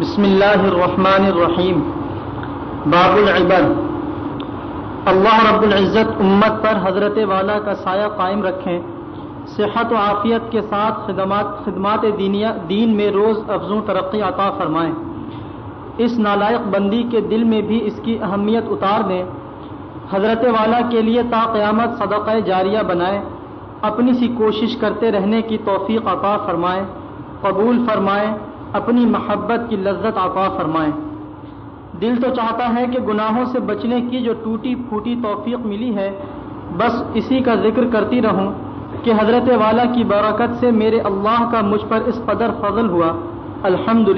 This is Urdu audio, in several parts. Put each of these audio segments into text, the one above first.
بسم اللہ الرحمن الرحیم. باب العبد. اللہ رب العزت امت پر حضرت والا کا سایہ قائم رکھیں. صحت و عافیت کے ساتھ خدمات خدمات دین میں روز افزوں ترقی عطا فرمائیں. اس نالائق بندی کے دل میں بھی اس کی اہمیت اتار دیں. حضرت والا کے لیے تا قیامت صدقہ جاریہ بنائیں. اپنی سی کوشش کرتے رہنے کی توفیق عطا فرمائیں. قبول فرمائیں. اپنی محبت کی لذت عطا فرمائیں دل تو چاہتا ہے کہ گناہوں سے بچنے کی جو ٹوٹی پھوٹی توفیق ملی ہے، بس اسی کا ذکر کرتی رہوں کہ حضرت والا کی برکت سے میرے اللہ کا مجھ پر اس قدر فضل ہوا۔ الحمد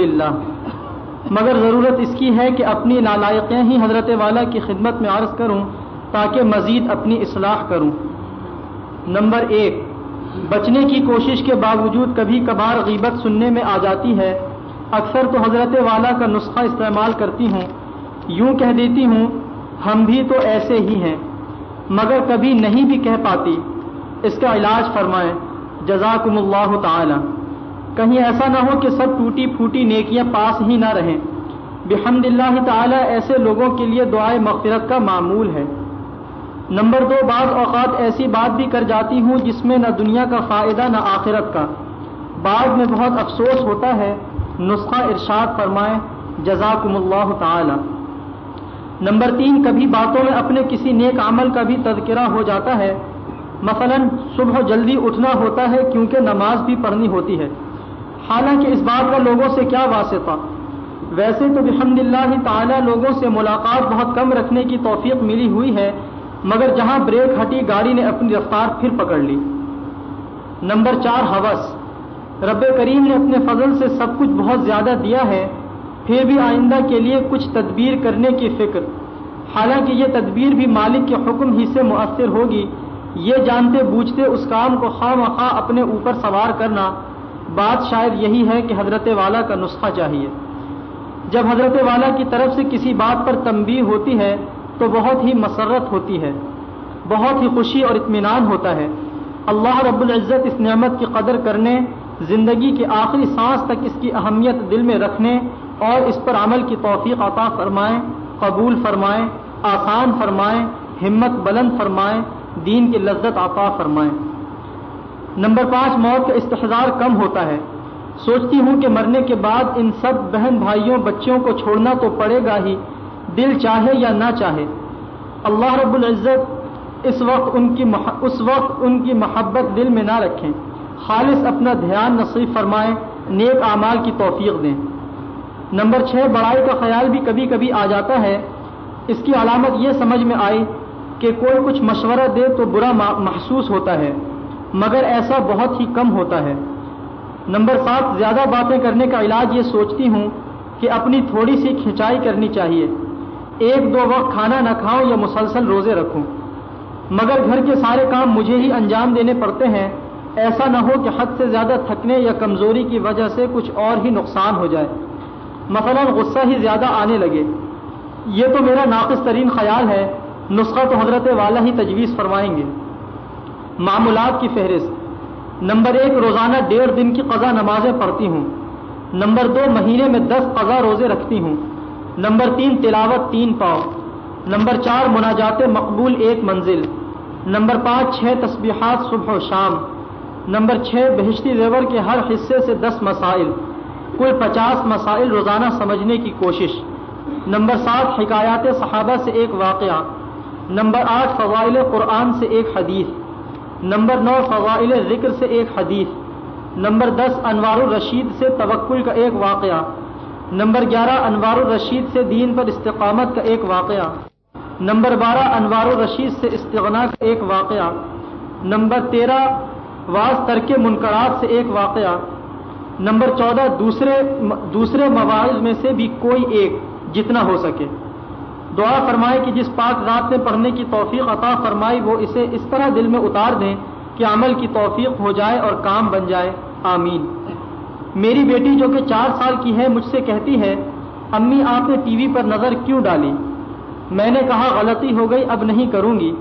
مگر ضرورت اس کی ہے کہ اپنی نالائقیں ہی حضرت والا کی خدمت میں عرض کروں تاکہ مزید اپنی اصلاح کروں۔ نمبر ایک، بچنے کی کوشش کے باوجود کبھی کبھار غیبت سننے میں آ جاتی ہے۔ اکثر تو حضرت والا کا نسخہ استعمال کرتی ہوں، یوں کہہ دیتی ہوں، ہم بھی تو ایسے ہی ہیں، مگر کبھی نہیں بھی کہہ پاتی۔ اس کا علاج فرمائیں، جزاکم اللہ تعالی۔ کہیں ایسا نہ ہو کہ سب ٹوٹی پھوٹی نیکیاں پاس ہی نہ رہیں۔ بحمد اللہ تعالی، ایسے لوگوں کے لیے دعائے مغفرت کا معمول ہے۔ نمبر دو، بعض اوقات ایسی بات بھی کر جاتی ہوں جس میں نہ دنیا کا فائدہ نہ آخرت کا۔ بعد میں بہت افسوس ہوتا ہے نسخہ ارشاد فرمائیں، جزاکم اللہ تعالی۔ نمبر تین، کبھی باتوں میں اپنے کسی نیک عمل کا بھی تذکرہ ہو جاتا ہے۔ مثلا، صبح جلدی اٹھنا ہوتا ہے کیونکہ نماز بھی پڑھنی ہوتی ہے۔ حالانکہ اس بات کا لوگوں سے کیا واسطہ؟ ویسے تو بحمد اللہ تعالی لوگوں سے ملاقات بہت کم رکھنے کی توفیق ملی ہوئی ہے، مگر جہاں بریک ہٹی گاڑی نے اپنی رفتار پھر پکڑ لی۔ نمبر چار، حوث۔ رب کریم نے اپنے فضل سے سب کچھ بہت زیادہ دیا ہے، پھر بھی آئندہ کے لیے کچھ تدبیر کرنے کی فکر۔ حالانکہ یہ تدبیر بھی مالک کے حکم ہی سے مؤثر ہوگی۔ یہ جانتے بوجھتے اس کام کو خواہ مخواہ اپنے اوپر سوار کرنا۔ بات شاید یہی ہے کہ حضرت والا کا نسخہ چاہیے۔ جب حضرت والا کی طرف سے کسی بات پر تنبیہ ہوتی ہے، تو بہت ہی مسرت ہوتی ہے۔ بہت ہی خوشی اور اطمینان ہوتا ہے۔ اللہ رب العزت اس نعمت کی قدر کرنے زندگی کے آخری سانس تک اس کی اہمیت دل میں رکھنے اور اس پر عمل کی توفیق عطا فرمائیں، قبول فرمائیں، آسان فرمائیں، ہمت بلند فرمائیں، دین کی لذت عطا فرمائیں۔ نمبر پانچ، موت کا استحصار کم ہوتا ہے۔ سوچتی ہوں کہ مرنے کے بعد ان سب بہن بھائیوں، بچوں کو چھوڑنا تو پڑے گا ہی، دل چاہے یا نہ چاہے۔ اللہ رب العزت اس وقت ان کی اس وقت ان کی محبت دل میں نہ رکھیں۔ خالص اپنا دھیان نصیب فرمائیں، نیک اعمال کی توفیق دیں۔ نمبر چھ، بڑائی کا خیال بھی کبھی کبھی آ جاتا ہے۔ اس کی علامت یہ سمجھ میں آئی کہ کوئی کچھ مشورہ دے تو برا محسوس ہوتا ہے، مگر ایسا بہت ہی کم ہوتا ہے۔ نمبر سات، زیادہ باتیں کرنے کا علاج یہ سوچتی ہوں کہ اپنی تھوڑی سی کھنچائی کرنی چاہیے۔ ایک دو وقت کھانا نہ کھاؤں یا مسلسل روزے رکھوں۔ مگر گھر کے سارے کام مجھے ہی انجام دینے پڑتے ہیں ایسا نہ ہو کہ حد سے زیادہ تھکنے یا کمزوری کی وجہ سے کچھ اور ہی نقصان ہو جائے۔ مثلا غصہ ہی زیادہ آنے لگے۔ یہ تو میرا ناقص ترین خیال ہے۔ نسخہ تو حضرت والا ہی تجویز فرمائیں گے۔ معمولات کی فہرست۔ نمبر ایک، روزانہ ڈیڑھ دن کی قضا نمازیں پڑھتی ہوں۔ نمبر دو، مہینے میں دس قضا روزے رکھتی ہوں۔ نمبر تین، تلاوت تین پاؤ نمبر چار، مناجات مقبول ایک منزل۔ نمبر پانچ، چھ تسبیحات صبح و شام۔ نمبر چھ، بہشتی زیور کے ہر حصے سے دس مسائل۔ کل پچاس مسائل روزانہ سمجھنے کی کوشش۔ نمبر سات، حکایات صحابہ سے ایک واقعہ۔ نمبر آٹھ، فضائل قرآن سے ایک حدیث۔ نمبر نو، فضائل ذکر سے ایک حدیث۔ نمبر دس، انوار الرشید سے توکل کا ایک واقعہ۔ نمبر گیارہ، انوار الرشید سے دین پر استقامت کا ایک واقعہ۔ نمبر بارہ، انوار الرشید سے استغنا کا ایک واقعہ۔ نمبر تیرہ واز ترک منقرات سے ایک واقعہ۔ نمبر چودہ، دوسرے دوسرے مواعظ میں سے بھی کوئی ایک جتنا ہو سکے۔ دعا فرمائے کہ جس پاک رات میں پڑھنے کی توفیق عطا فرمائی، وہ اسے اس طرح دل میں اتار دیں کہ عمل کی توفیق ہو جائے اور کام بن جائے۔ آمین۔ میری بیٹی جو کہ چار سال کی ہے، مجھ سے کہتی ہے، امی، آپ نے ٹی وی پر نظر کیوں ڈالی؟ میں نے کہا، غلطی ہو گئی، اب نہیں کروں گی۔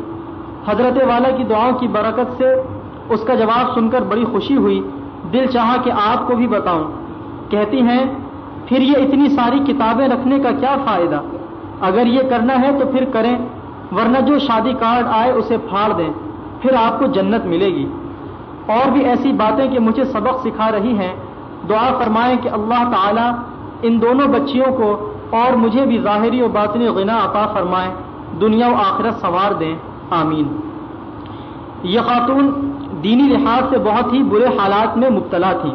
حضرت والا کی دعاؤں کی برکت سے اس کا جواب سن کر بڑی خوشی ہوئی۔ دل چاہا کہ آپ کو بھی بتاؤں۔ کہتی ہیں، پھر یہ اتنی ساری کتابیں رکھنے کا کیا فائدہ؟ اگر یہ کرنا ہے تو پھر کریں، ورنہ جو شادی کارڈ آئے اسے پھاڑ دیں، پھر آپ کو جنت ملے گی۔ اور بھی ایسی باتیں کہ مجھے سبق سکھا رہی ہیں۔ دعا فرمائیں کہ اللہ تعالی ان دونوں بچیوں کو اور مجھے بھی ظاہری و باطنی غنا عطا فرمائیں دنیا و آخرت سوار دیں۔ آمین۔ یہ خاتون دینی لحاظ سے بہت ہی برے حالات میں مبتلا تھی۔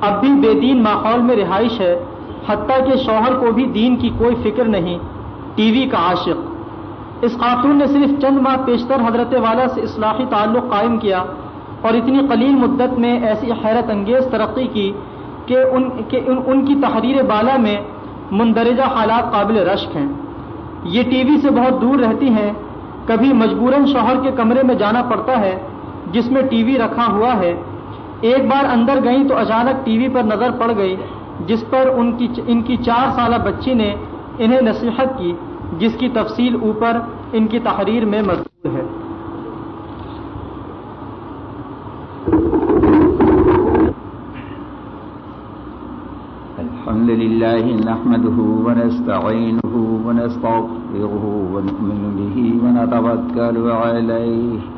اب بھی بے دین ماحول میں رہائش ہے، حتیٰ کہ شوہر کو بھی دین کی کوئی فکر نہیں۔ ٹی وی کا عاشق۔ اس خاتون نے صرف چند ماہ پیشتر حضرت والا سے اصلاحی تعلق قائم کیا اور اتنی قلیل مدت میں ایسی حیرت انگیز ترقی کی کہ ان کہ ان کی تحریر بالا میں مندرجہ حالات قابل رشک ہیں۔ یہ ٹی وی سے بہت دور رہتی ہیں، کبھی مجبوراً شوہر کے کمرے میں جانا پڑتا ہے جس میں ٹی وی رکھا ہوا ہے، ایک بار اندر گئیں تو اچانک ٹی وی پر نظر پڑ گئی، جس پر ان کی ان کی چار سالہ بچی نے انہیں نصیحت کی، جس کی تفصیل اوپر ان کی تحریر میں مذکور ہے۔ الحمد لله نحمده ونستعينه ونستغفره ونؤمن به ونتوكل عليه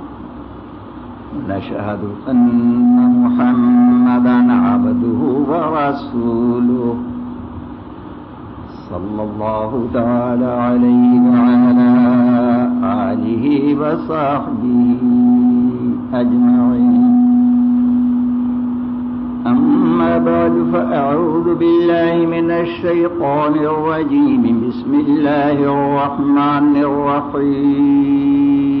ونشهد أن محمدا عبده ورسوله. صلى الله تعالى عليه وعلى آله وصحبه أجمعين. أما بعد، فأعوذ بالله من الشيطان الرجيم. بسم الله الرحمن الرحيم.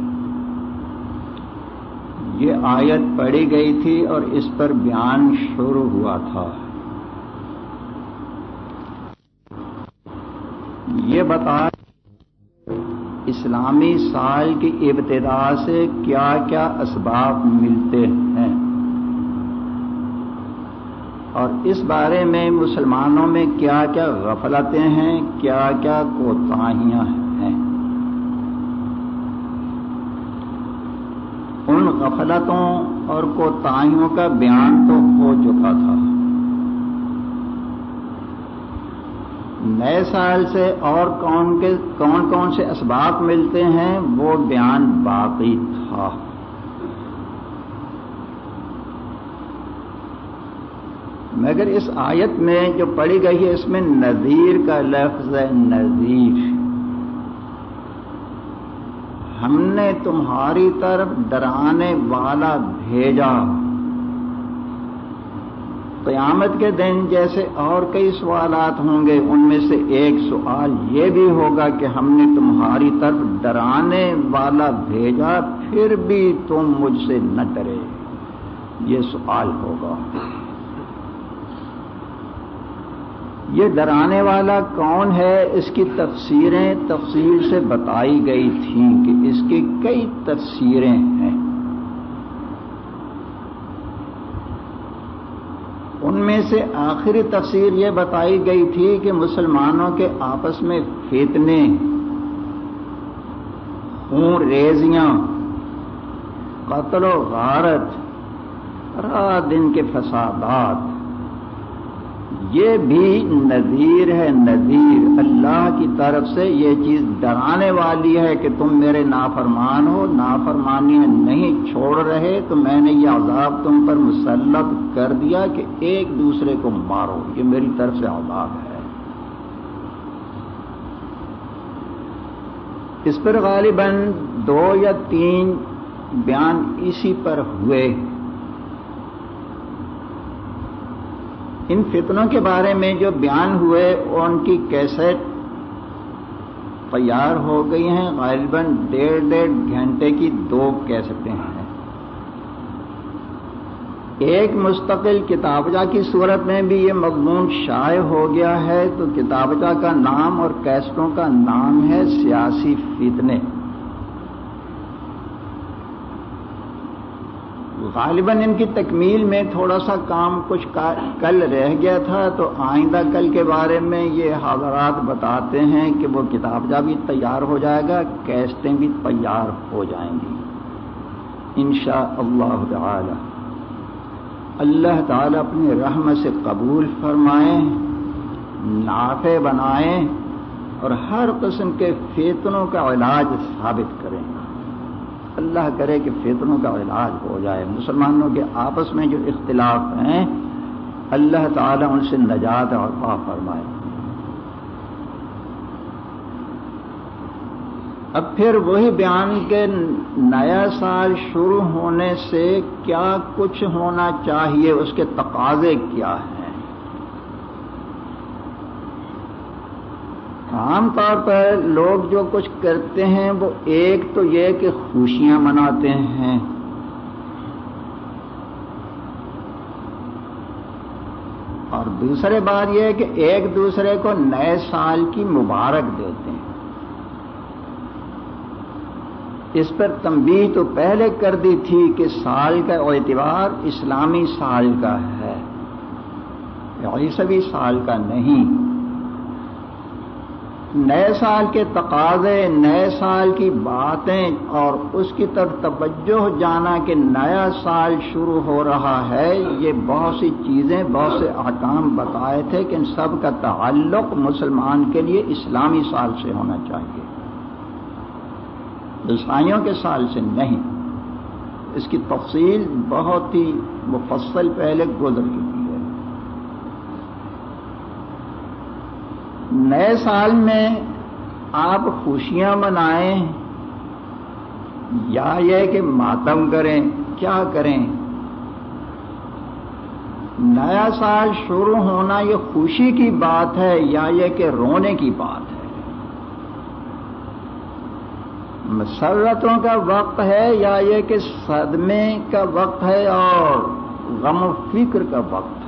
یہ آیت پڑھی گئی تھی اور اس پر بیان شروع ہوا تھا۔ یہ بتا اسلامی سال کی ابتدا سے کیا کیا اسباب ملتے ہیں۔ اور اس بارے میں مسلمانوں میں کیا کیا غفلتیں ہیں، کیا کیا کوتاہیاں ہیں۔ ان غفلتوں اور کوتاہیوں کا بیان تو ہو چکا تھا۔ نئے سال سے اور کون کے کون کون سے اسباب ملتے ہیں، وہ بیان باقی تھا۔ مگر اس آیت میں جو پڑھی گئی ہے، اس میں نذیر کا لفظ ہے، نذیر۔ ہم نے تمہاری طرف ڈرانے والا بھیجا۔ قیامت کے دن جیسے اور کئی سوالات ہوں گے، ان میں سے ایک سوال یہ بھی ہوگا کہ ہم نے تمہاری طرف ڈرانے والا بھیجا، پھر بھی تم مجھ سے نہ ڈرے۔ یہ سوال ہوگا۔ یہ ڈرانے والا کون ہے؟ اس کی تفسیریں تفصیل سے بتائی گئی تھیں کہ اس کی کئی تفسیریں ہیں۔ ان میں سے آخری تفسیر یہ بتائی گئی تھی کہ مسلمانوں کے آپس میں فتنے، خون ریزیاں، قتل و غارت، رات دن کے فسادات یہ بھی نذیر ہے، نذیر۔ اللہ کی طرف سے یہ چیز ڈرانے والی ہے کہ تم میرے نافرمان ہو نافرمانی نہیں چھوڑ رہے، تو میں نے یہ عذاب تم پر مسلط کر دیا کہ ایک دوسرے کو مارو۔ یہ میری طرف سے عذاب ہے۔ اس پر غالباً دو یا تین بیان اسی پر ہوئے۔ ان فتنوں کے بارے میں جو بیان ہوئے، ان کی کیسٹ تیار ہو گئی ہیں۔ غالباً ڈیڑھ ڈیڑھ گھنٹے کی دو کیسٹیں ہیں۔ ایک مستقل کتابچہ کی صورت میں بھی یہ مضمون شائع ہو گیا ہے۔ تو کتابچہ کا نام اور کیسٹوں کا نام ہے سیاسی فتنے۔ غالباً ان کی تکمیل میں تھوڑا سا کام کچھ کل رہ گیا تھا، تو آئندہ کل کے بارے میں یہ حضرات بتاتے ہیں کہ وہ کتاب جا بھی تیار ہو جائے گا، کیسٹیں بھی تیار ہو جائیں گی۔ انشاء اللہ تعالی۔ اللہ تعالی اپنی رحم سے قبول فرمائیں نافع بنائیں اور ہر قسم کے فیتنوں کا علاج ثابت کریں۔ اللہ کرے کہ فطروں کا علاج ہو جائے۔ مسلمانوں کے آپس میں جو اختلاف ہیں، اللہ تعالیٰ ان سے نجات اور پا فرمائے۔ اب پھر وہی بیان کے نیا سال شروع ہونے سے کیا کچھ ہونا چاہیے، اس کے تقاضے کیا ہیں؟ عام طور پر لوگ جو کچھ کرتے ہیں، وہ ایک تو یہ کہ خوشیاں مناتے ہیں۔ اور دوسرے بات یہ ہے کہ ایک دوسرے کو نئے سال کی مبارک دیتے ہیں۔ اس پر تنبیہ تو پہلے کر دی تھی کہ سال کا اعتبار اسلامی سال کا ہے۔ عیسوی سال کا نہیں۔ نئے سال کے تقاضے، نئے سال کی باتیں اور اس کی طرف توجہ جانا کہ نیا سال شروع ہو رہا ہے، یہ بہت سی چیزیں، بہت سے احکام بتائے تھے کہ ان سب کا تعلق مسلمان کے لیے اسلامی سال سے ہونا چاہیے۔ عیسائیوں کے سال سے نہیں۔ اس کی تفصیل بہت ہی مفصل پہلے گزر چکی۔ نئے سال میں آپ خوشیاں منائیں، یا یہ کہ ماتم کریں، کیا کریں؟ نیا سال شروع ہونا یہ خوشی کی بات ہے، یا یہ کہ رونے کی بات ہے؟ مسرتوں کا وقت ہے، یا یہ کہ صدمے کا وقت ہے، اور غم و فکر کا وقت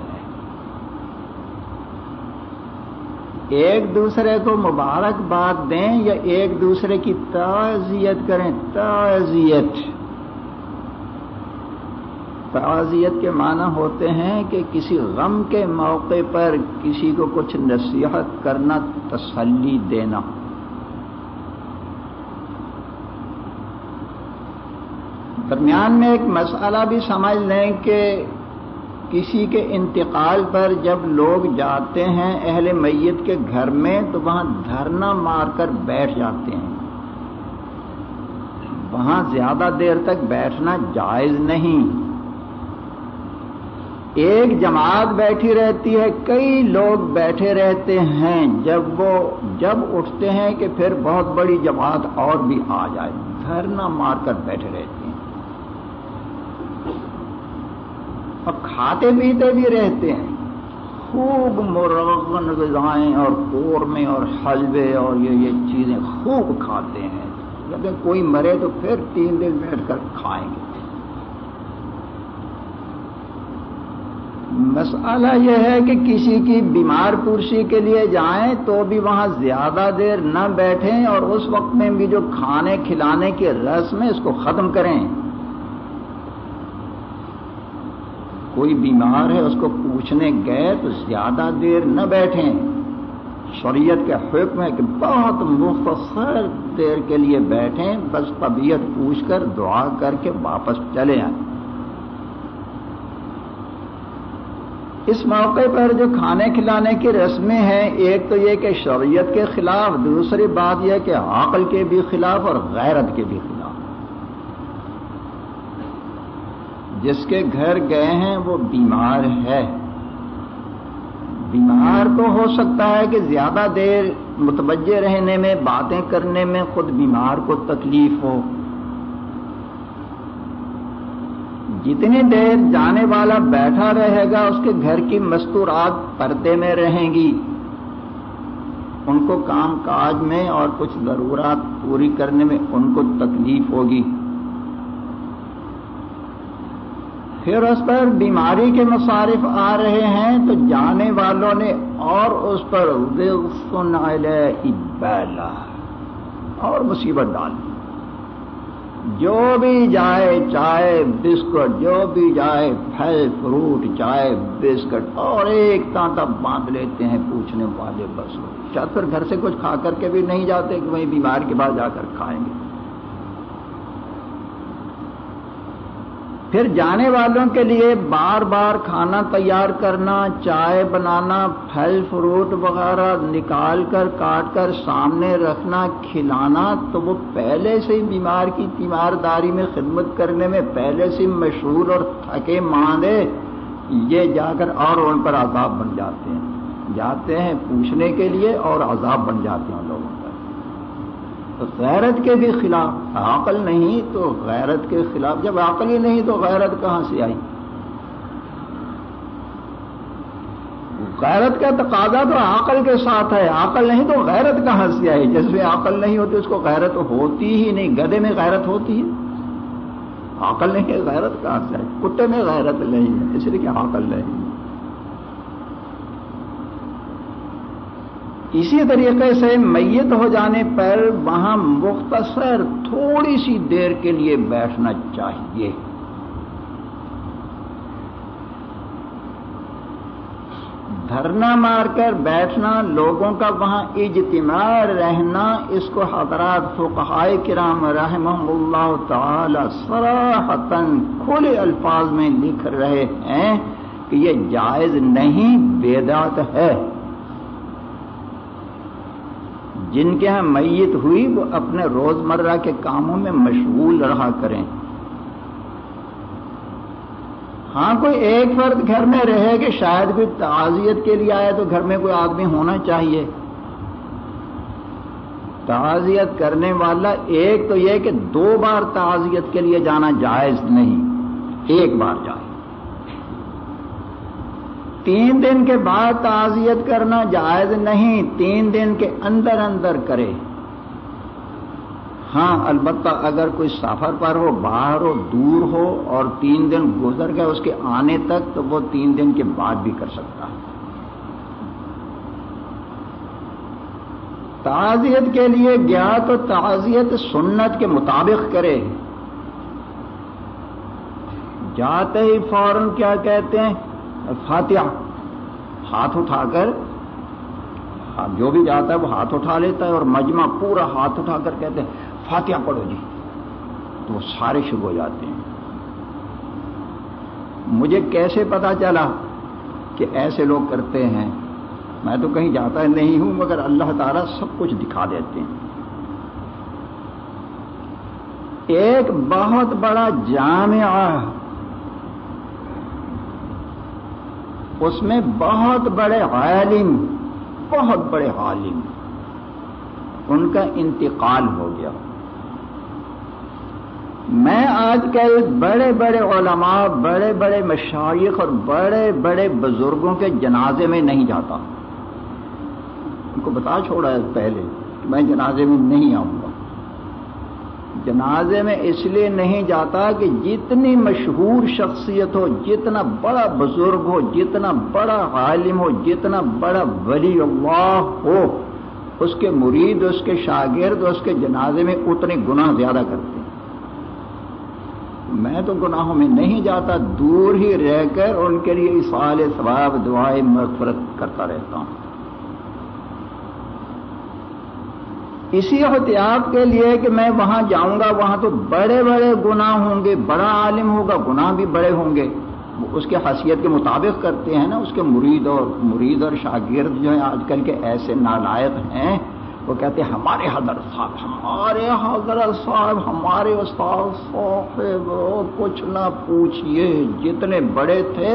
ایک دوسرے کو مبارکباد دیں یا ایک دوسرے کی تعزیت کریں؟ تعزیت۔ تعزیت کے معنی ہوتے ہیں کہ کسی غم کے موقع پر کسی کو کچھ نصیحت کرنا، تسلی دینا۔ درمیان میں ایک مسئلہ بھی سمجھ لیں کہ کسی کے انتقال پر جب لوگ جاتے ہیں اہل میت کے گھر میں تو وہاں دھرنا مار کر بیٹھ جاتے ہیں۔ وہاں زیادہ دیر تک بیٹھنا جائز نہیں۔ ایک جماعت بیٹھی رہتی ہے، کئی لوگ بیٹھے رہتے ہیں۔ جب وہ، جب اٹھتے ہیں کہ پھر بہت بڑی جماعت اور بھی آ جائے، دھرنا مار کر بیٹھے رہتے ہیں۔ اور کھاتے پیتے بھی رہتے ہیں۔ خوب مرغن غذائیں اور قورمے اور حلوے اور یہ یہ چیزیں خوب کھاتے ہیں۔ جب کوئی مرے تو پھر تین دن بیٹھ کر کھائیں گے۔ مسئلہ یہ ہے کہ کسی کی بیمار پرسی کے لیے جائیں تو بھی وہاں زیادہ دیر نہ بیٹھیں اور اس وقت میں بھی جو کھانے کھلانے کے رسم ہے اس کو ختم کریں۔ کوئی بیمار ہے، اس کو پوچھنے گئے تو زیادہ دیر نہ بیٹھیں۔ شریعت کے حکم ہے کہ بہت مختصر دیر کے لیے بیٹھیں، بس طبیعت پوچھ کر دعا کر کے واپس چلے آئیں۔ اس موقع پر جو کھانے کھلانے کی رسمیں ہیں، ایک تو یہ کہ شریعت کے خلاف، دوسری بات یہ کہ عقل کے بھی خلاف اور غیرت کے بھی خلاف۔ جس کے گھر گئے ہیں وہ بیمار ہے۔ بیمار تو ہو سکتا ہے کہ زیادہ دیر متوجہ رہنے میں، باتیں کرنے میں خود بیمار کو تکلیف ہو۔ جتنی دیر جانے والا بیٹھا رہے گا، اس کے گھر کی مستورات پردے میں رہیں گی۔ ان کو کام کاج میں اور کچھ ضرورات پوری کرنے میں ان کو تکلیف ہوگی۔ پھر اس پر بیماری کے مصارف آ رہے ہیں تو جانے والوں نے اور اس پر اور مصیبت ڈال دی۔ جو بھی جائے، چائے، بسکٹ، جو بھی جائے، پھل، فروٹ، چائے، بسکٹ اور ایک تانتا باندھ لیتے ہیں پوچھنے والے بس۔ شاید پھر گھر سے کچھ کھا کر کے بھی نہیں جاتے کہ وہیں بیمار کے بعد جا کر کھائیں گے۔ پھر جانے والوں کے لیے بار بار کھانا تیار کرنا، چائے بنانا، پھل فروٹ وغیرہ نکال کر، کاٹ کر سامنے رکھنا، کھلانا، تو وہ پہلے سے ہی بیمار کی تیمارداری میں خدمت کرنے میں پہلے سے مشہور اور تھکے ماندے یہ جا کر اور ان پر عذاب بن جاتے ہیں۔ جاتے ہیں پوچھنے کے لیے اور عذاب بن جاتے ہیں لوگوں غیرت کے بھی خلاف عقل نہیں تو غیرت کے خلاف، جب عقل ہی نہیں تو غیرت کہاں سے آئی؟ غیرت کا تقاضا تو عقل کے ساتھ ہے عقل نہیں تو غیرت کہاں سے آئی؟ جس میں عقل نہیں ہوتی اس کو غیرت ہوتی ہی نہیں، گدے میں غیرت ہوتی ہے۔ عقل نہیں ہے، غیرت کہاں سے آئی؟ کتے میں غیرت نہیں ہے، اس لیے کہ عقل نہیں۔ ہے اسی طریقے سے میت ہو جانے پر وہاں مختصر تھوڑی سی دیر کے لیے بیٹھنا چاہیے۔ دھرنا مار کر بیٹھنا، لوگوں کا وہاں اجتماع رہنا، اس کو حضرات فقہائے کرام رحمہ اللہ تعالی سراحتن کھلے الفاظ میں لکھ رہے ہیں کہ یہ جائز نہیں بیدات ہے۔ جن کے ہاں میت ہوئی، وہ اپنے روزمرہ کے کاموں میں مشغول رہا کریں۔ ہاں کوئی ایک فرد گھر میں رہے کہ شاید کوئی تعزیت کے لیے آئے تو گھر میں کوئی آدمی ہونا چاہیے۔ تعزیت کرنے والا ایک تو یہ کہ دو بار تعزیت کے لیے جانا جائز نہیں، ایک بار جائے تین دن کے بعد تعزیت کرنا جائز نہیں، تین دن کے اندر اندر کرے۔ ہاں البتہ اگر کوئی سفر پر ہو، باہر ہو، دور ہو اور تین دن گزر گئے اس کے آنے تک، تو وہ تین دن کے بعد بھی کر سکتا ہے۔ تعزیت کے لیے گیا تو تعزیت سنت کے مطابق کرے۔ جاتے ہی فوراً کیا کہتے ہیں؟ فاتحہ۔ ہاتھ اٹھا کر ہاں، جو بھی جاتا ہے وہ ہاتھ اٹھا لیتا ہے اور مجمع پورا ہاتھ اٹھا کر کہتے ہیں، فاتحہ پڑھو جی۔ تو وہ سارے شروع ہو جاتے ہیں۔ مجھے کیسے پتا چلا کہ ایسے لوگ کرتے ہیں؟ میں تو کہیں جاتا نہیں ہوں، مگر اللہ تعالیٰ سب کچھ دکھا دیتے ہیں۔ ایک بہت بڑا جامعہ اس میں بہت بڑے عالم، بہت بڑے عالم۔ ان کا انتقال ہو گیا۔ میں آج کل بڑے بڑے علماء، بڑے بڑے مشائق اور بڑے بڑے بزرگوں کے جنازے میں نہیں جاتا۔ ان کو بتا چھوڑا ہے پہلے کہ میں جنازے میں نہیں آؤں۔ گا جنازے میں اس لیے نہیں جاتا کہ جتنی مشہور شخصیت ہو، جتنا بڑا بزرگ ہو، جتنا بڑا عالم ہو، جتنا بڑا ولی اللہ ہو، اس کے مرید، اس کے شاگرد، اس کے جنازے میں اتنے گناہ زیادہ کرتے ہیں۔ میں تو گناہوں میں نہیں جاتا، دور ہی رہ کر ان کے لیے سال ثواب دعائیں مغفرت کرتا رہتا ہوں۔ اسی احتیاط کے لیے کہ میں وہاں جاؤں گا، وہاں تو بڑے بڑے گناہ ہوں گے، بڑا عالم ہوگا، گناہ بھی بڑے ہوں گے۔ اس کے حیثیت کے مطابق کرتے ہیں نا، اس کے مرید اور مرید اور شاگرد جو ہیں آج کل کے ایسے نالائق ہیں، وہ کہتے ہیں، ہمارے حضرت صاحب، ہمارے حضرت صاحب، ہمارے استاد صاحب، کچھ نہ پوچھئے، جتنے بڑے تھے،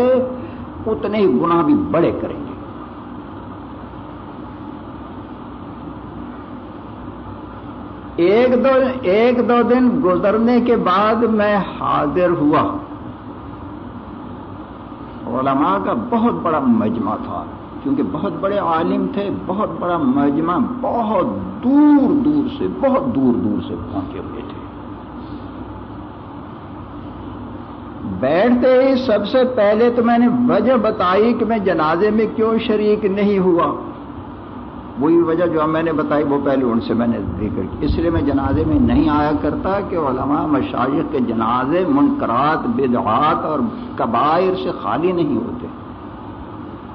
اتنے ہی گناہ بھی بڑے کریں گے ایک دو ایک دو دن گزرنے کے بعد میں حاضر ہوا۔ علماء کا بہت بڑا مجمع تھا، کیونکہ بہت بڑے عالم تھے، بہت بڑا مجمع بہت دور دور سے، بہت دور دور سے پہنچے ہوئے تھے۔ بیٹھتے ہی سب سے پہلے تو میں نے وجہ بتائی کہ میں جنازے میں کیوں شریک نہیں ہوا۔ وہی وجہ جو میں نے بتائی، وہ پہلے ان سے میں نے ذکر کی۔ اس لیے میں جنازے میں نہیں آیا کرتا کہ علماء مشائق کے جنازے منقرات بدعات اور کبائر سے خالی نہیں ہوتے۔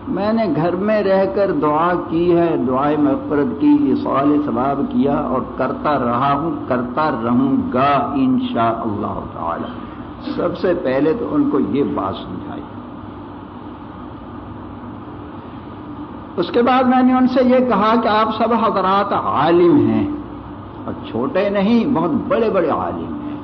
میں نے گھر میں رہ کر دعا کی ہے دعائیں مغفرت کی سوال ثواب کیا اور کرتا رہا ہوں، کرتا رہوں گا انشاء اللہ تعالی۔ سب سے پہلے تو ان کو یہ بات سمجھائی۔ اس کے بعد میں نے ان سے یہ کہا کہ آپ سب حضرات عالم ہیں اور چھوٹے نہیں، بہت بڑے بڑے عالم ہیں۔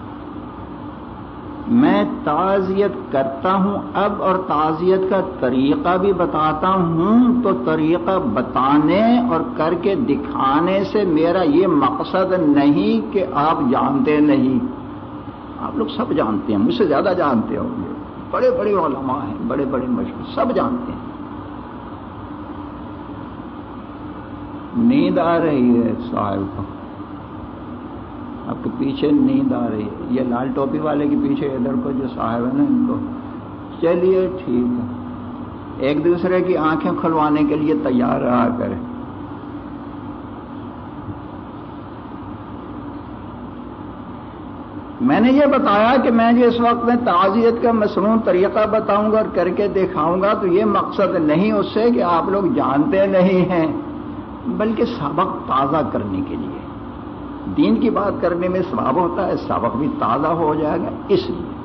میں تعزیت کرتا ہوں، اب اور تعزیت کا طریقہ بھی بتاتا ہوں، تو طریقہ بتانے اور کر کے دکھانے سے میرا یہ مقصد نہیں کہ آپ جانتے نہیں۔ آپ لوگ سب جانتے ہیں، مجھ سے زیادہ جانتے ہوں گے۔ بڑے بڑے علماء ہیں، بڑے بڑے مشہور، سب جانتے ہیں۔ نیند آ رہی ہے صاحب کو۔ آپ کے پیچھے نیند آ رہی ہے۔ یہ لال ٹوپی والے کے پیچھے ادھر کو جو صاحب ہے نا، ان کو۔ چلیے ٹھیک ہے۔ ایک دوسرے کی آنکھیں کھلوانے کے لیے تیار رہا کرے میں نے یہ بتایا کہ میں جو اس وقت میں تعزیت کا مصنوع طریقہ بتاؤں گا اور کر کے دکھاؤں گا تو یہ مقصد نہیں اس سے کہ آپ لوگ جانتے نہیں ہیں۔ بلکہ سبق تازہ کرنے کے لیے۔ دین کی بات کرنے میں سباب ہوتا ہے، سبق بھی تازہ ہو جائے گا، اس لیے۔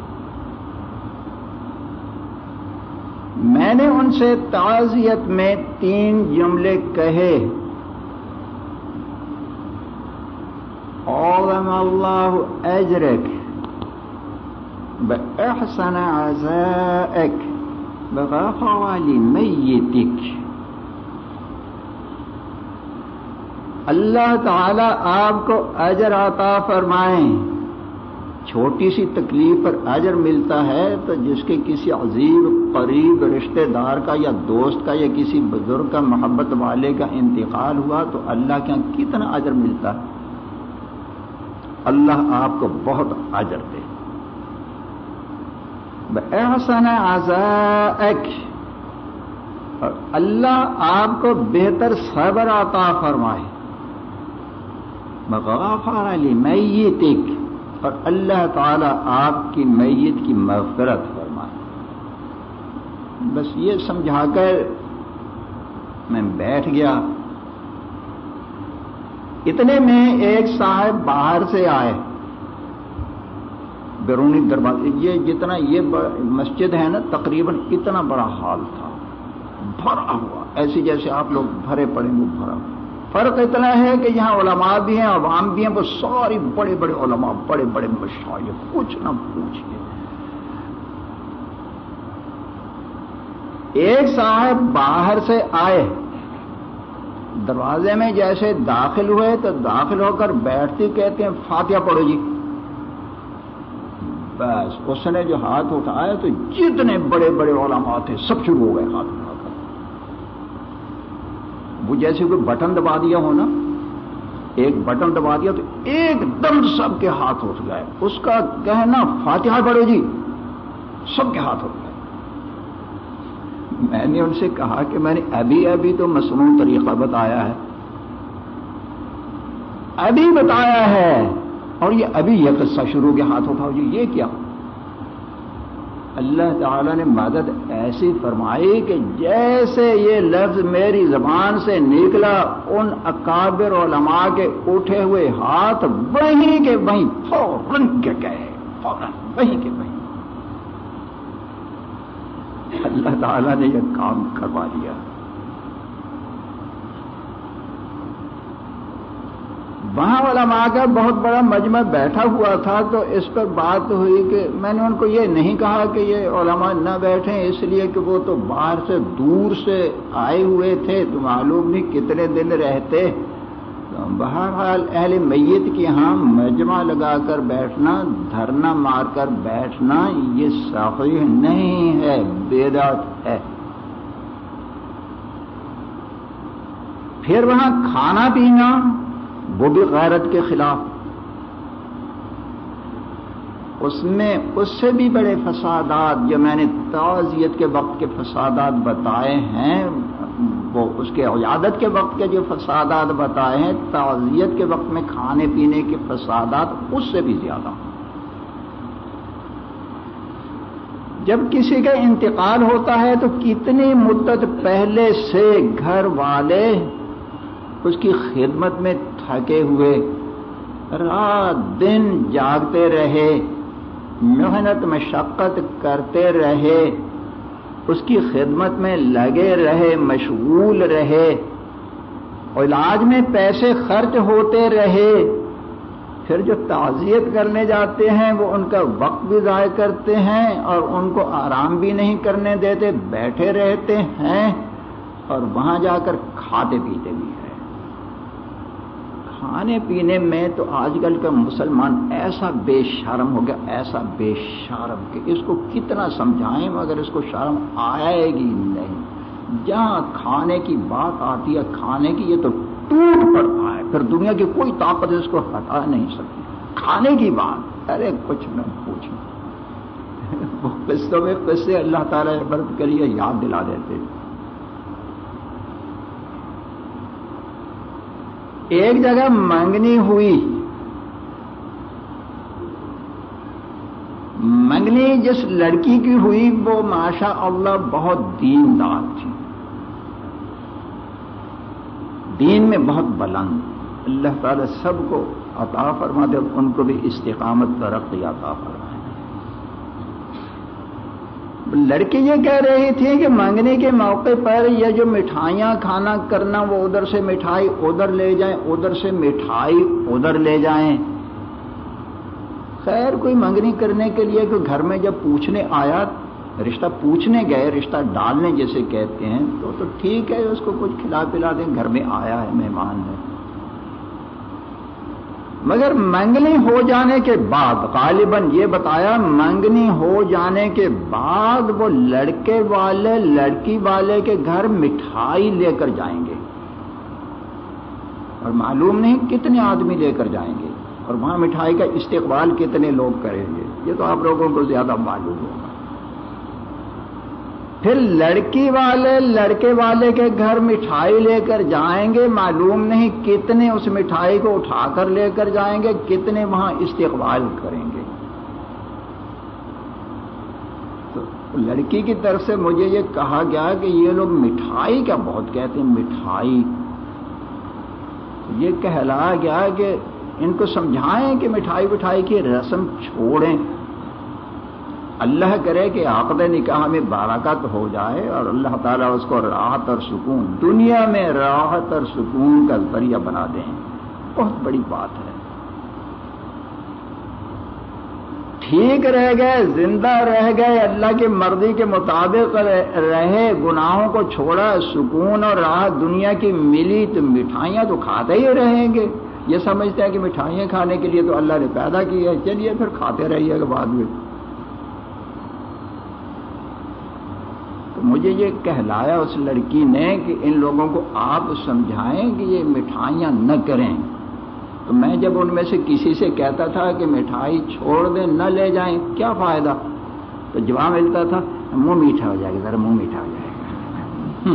میں نے ان سے تعزیت میں تین جملے کہے۔ اعظم اللہ اجرک، بأحسن عزائك بغفر لميتك اللہ تعالی آپ کو اجر عطا فرمائیں۔ چھوٹی سی تکلیف پر اجر ملتا ہے تو جس کے کسی عظیم قریب رشتہ دار کا یا دوست کا یا کسی بزرگ کا محبت والے کا انتقال ہوا تو اللہ کے یہاں کتنا اجر ملتا ہے۔ اللہ آپ کو بہت اجر دے۔ احسن آزائک اور اللہ آپ کو بہتر صبر عطا فرمائے۔ مغافر علی میتک اور اللہ تعالی آپ کی میت کی مغفرت فرمائے۔ بس یہ سمجھا کر میں بیٹھ گیا۔ اتنے میں ایک صاحب باہر سے آئے۔ بیرونی دروازے، یہ جتنا یہ مسجد ہے نا، تقریباً اتنا بڑا ہال تھا۔ بھرا ہوا ایسی جیسے آپ لوگ بھرے پڑے، وہ بھرا ہوا۔ فرق اتنا ہے کہ یہاں علماء بھی ہیں، عوام بھی ہیں، وہ ساری بڑے بڑے علماء، بڑے بڑے مشاہد کچھ نہ پوچھئے۔ ایک صاحب باہر سے آئے۔ دروازے میں جیسے داخل ہوئے تو داخل ہو کر بیٹھتے کہتے ہیں، فاتحہ پڑھو جی۔ بس، اس نے جو ہاتھ اٹھایا تو جتنے بڑے بڑے علماء تھے، سب شروع ہو گئے ہاتھ اٹھا کر وہ جیسے کوئی بٹن دبا دیا ہو نا، ایک بٹن دبا دیا تو ایک دم سب کے ہاتھ اٹھ گئے۔ اس کا کہنا فاتحہ پڑھو جی سب کے ہاتھ اٹھ گئے۔ میں نے ان سے کہا کہ میں نے ابھی ابھی تو مصنوع طریقہ بتایا ہے۔ ابھی بتایا ہے اور یہ ابھی یہ قصہ شروع کے ہاتھ اٹھاؤ جی یہ کیا؟ اللہ تعالیٰ نے مدد ایسی فرمائی کہ جیسے یہ لفظ میری زبان سے نکلا، ان اکابر علماء کے اٹھے ہوئے ہاتھ وہیں کے وہیں، فوراً کے گئے، فوراً وہیں کے وہیں۔ اللہ تعالیٰ نے یہ کام کروا دیا۔ وہاں والا ماں کا بہت بڑا مجمع بیٹھا ہوا تھا تو اس پر بات ہوئی کہ میں نے ان کو یہ نہیں کہا کہ یہ علماء نہ بیٹھیں، اس لیے کہ وہ تو باہر سے دور سے آئے ہوئے تھے، تو معلوم نہیں کتنے دن رہتے۔ بہرحال اہل میت کے ہاں مجمع لگا کر بیٹھنا، دھرنا مار کر بیٹھنا، یہ صحیح نہیں ہے بیدات ہے۔ پھر وہاں کھانا پینا وہ بھی غیرت کے خلاف۔ اس میں اس سے بھی بڑے فسادات جو میں نے تعزیت کے وقت کے فسادات بتائے ہیں، وہ اس کے عیادت کے وقت کے جو فسادات بتائے ہیں، تعزیت کے وقت میں کھانے پینے کے فسادات اس سے بھی زیادہ۔ جب کسی کا انتقال ہوتا ہے تو کتنی مدت پہلے سے گھر والے اس کی خدمت میں تھکے ہوئے۔ رات دن جاگتے رہے، محنت، مشقت کرتے رہے۔ اس کی خدمت میں لگے رہے، مشغول رہے۔ علاج میں پیسے خرچ ہوتے رہے۔ پھر جو تعزیت کرنے جاتے ہیں، وہ ان کا وقت بھی ضائع کرتے ہیں اور ان کو آرام بھی نہیں کرنے دیتے، بیٹھے رہتے ہیں اور وہاں جا کر کھاتے پیتے بھی ہیں۔ کھانے پینے میں تو آج کل کا مسلمان ایسا بے شرم ہو گیا، ایسا بے شرم کہ اس کو کتنا سمجھائیں مگر اس کو شرم آئے گی نہیں۔ جہاں کھانے کی بات آتی ہے، کھانے کی یہ تو ٹوٹ پڑتا ہے پھر دنیا کی کوئی طاقت اس کو ہٹا نہیں سکتی۔ کھانے کی بات۔ ارے، کچھ میں پوچھوں وہ قصوں میں قصے اللہ تعالیٰ برت کریے یاد دلا دیتے۔ ایک جگہ منگنی ہوئی۔ منگنی جس لڑکی کی ہوئی، وہ ماشاء اللہ بہت دین دار تھی۔ دین میں بہت بلند۔ اللہ تعالی سب کو عطا فرما دے ان کو بھی استقامت ترقی عطا فرما لڑکی یہ کہہ رہی تھی کہ مانگنے کے موقع پر یہ جو مٹھائیاں کھانا کرنا وہ ادھر سے مٹھائی ادھر لے جائیں، ادھر سے مٹھائی ادھر لے جائیں۔ خیر، کوئی منگنی کرنے کے لیے کوئی گھر میں جب پوچھنے آیا، رشتہ پوچھنے گئے، رشتہ ڈالنے جیسے کہتے ہیں، تو تو ٹھیک ہے، اس کو کچھ کھلا پلا دیں، گھر میں آیا ہے، مہمان ہے۔ مگر منگنی ہو جانے کے بعد، غالباً یہ بتایا، منگنی ہو جانے کے بعد وہ لڑکے والے، لڑکی والے کے گھر مٹھائی لے کر جائیں گے۔ اور معلوم نہیں کتنے آدمی لے کر جائیں گے۔ اور وہاں مٹھائی کا استقبال کتنے لوگ کریں گے۔ یہ تو آپ لوگوں کو زیادہ معلوم ہوگا پھر لڑکی والے لڑکے والے کے گھر مٹھائی لے کر جائیں گے، معلوم نہیں کتنے اس مٹھائی کو اٹھا کر لے کر جائیں گے، کتنے وہاں استقبال کریں گے۔ تو لڑکی کی طرف سے مجھے یہ کہا گیا کہ یہ لوگ مٹھائی کیا بہت کہتے ہیں، مٹھائی۔ یہ کہلایا گیا کہ ان کو سمجھائیں کہ مٹھائی وٹھائی کی رسم چھوڑیں۔ اللہ کرے کہ عقد نکاح میں بارکت ہو جائے اور اللہ تعالیٰ اس کو راحت اور سکون، دنیا میں راحت اور سکون کا ذریعہ بنا دیں۔ بہت بڑی بات ہے۔ ٹھیک رہ گئے، زندہ رہ گئے، اللہ کی مرضی کے مطابق رہے، گناہوں کو چھوڑا، سکون اور راحت دنیا کی ملی تو مٹھائیاں تو کھاتے ہی رہیں گے۔ یہ سمجھتے ہیں کہ مٹھائیاں کھانے کے لیے تو اللہ نے پیدا کی ہے، چلیے پھر کھاتے رہیے گا بعد میں۔ مجھے یہ کہلایا اس لڑکی نے کہ ان لوگوں کو آپ سمجھائیں کہ یہ مٹھائیاں نہ کریں۔ تو میں جب ان میں سے کسی سے کہتا تھا کہ مٹھائی چھوڑ دیں، نہ لے جائیں، کیا فائدہ؟ تو جواب ملتا تھا، منہ میٹھا ہو جائے گا، ذرا منہ میٹھا ہو جائے گا۔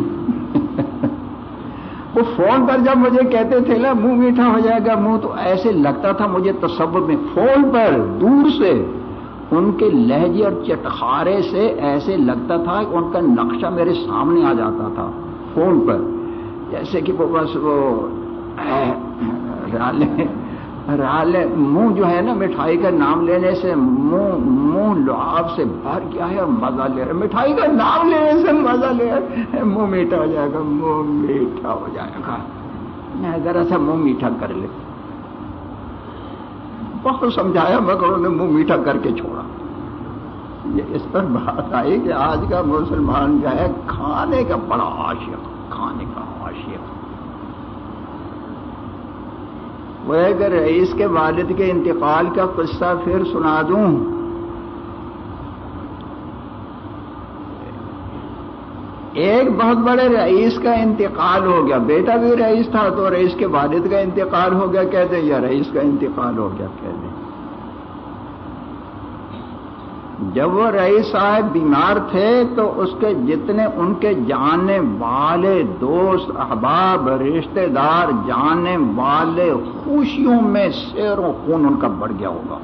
وہ فون پر جب مجھے کہتے تھے نا، منہ میٹھا ہو جائے گا، منہ تو ایسے لگتا تھا مجھے تصور میں، فون پر دور سے۔ ان کے لہجے اور چٹخارے سے ایسے لگتا تھا کہ ان کا نقشہ میرے سامنے آ جاتا تھا فون پر۔ جیسے کہ وہ بس وہ، رالے منہ جو ہے نا مٹھائی کا نام لینے سے، منہ منہ لعاب سے بھر گیا ہے اور مزہ لے رہا مٹھائی کا نام لینے سے مزہ لے رہا منہ میٹھا ہو جائے گا، منہ میٹھا ہو جائے گا۔ ذرا سا منہ میٹھا کر لے۔ بہت سمجھایا مگر انہوں نے منہ میٹھا کر کے چھوڑا۔ یہ اس پر بات آئی کہ آج کا مسلمان جو ہے کھانے کا بڑا عاشق، کھانے کا عاشق۔ وہ اگر رئیس کے والد کے انتقال کا قصہ پھر سنا دوں۔ ایک بہت بڑے رئیس کا انتقال ہو گیا۔ بیٹا بھی رئیس تھا تو رئیس کے والد کا انتقال ہو گیا کہتے ہیں یا رئیس کا انتقال ہو گیا کہتے ہیں جب وہ رئیس صاحب بیمار تھے تو اس کے جتنے ان کے جانے والے دوست، احباب، رشتہ دار، جانے والے خوشیوں میں سیر و خون ان کا بڑھ گیا ہوگا۔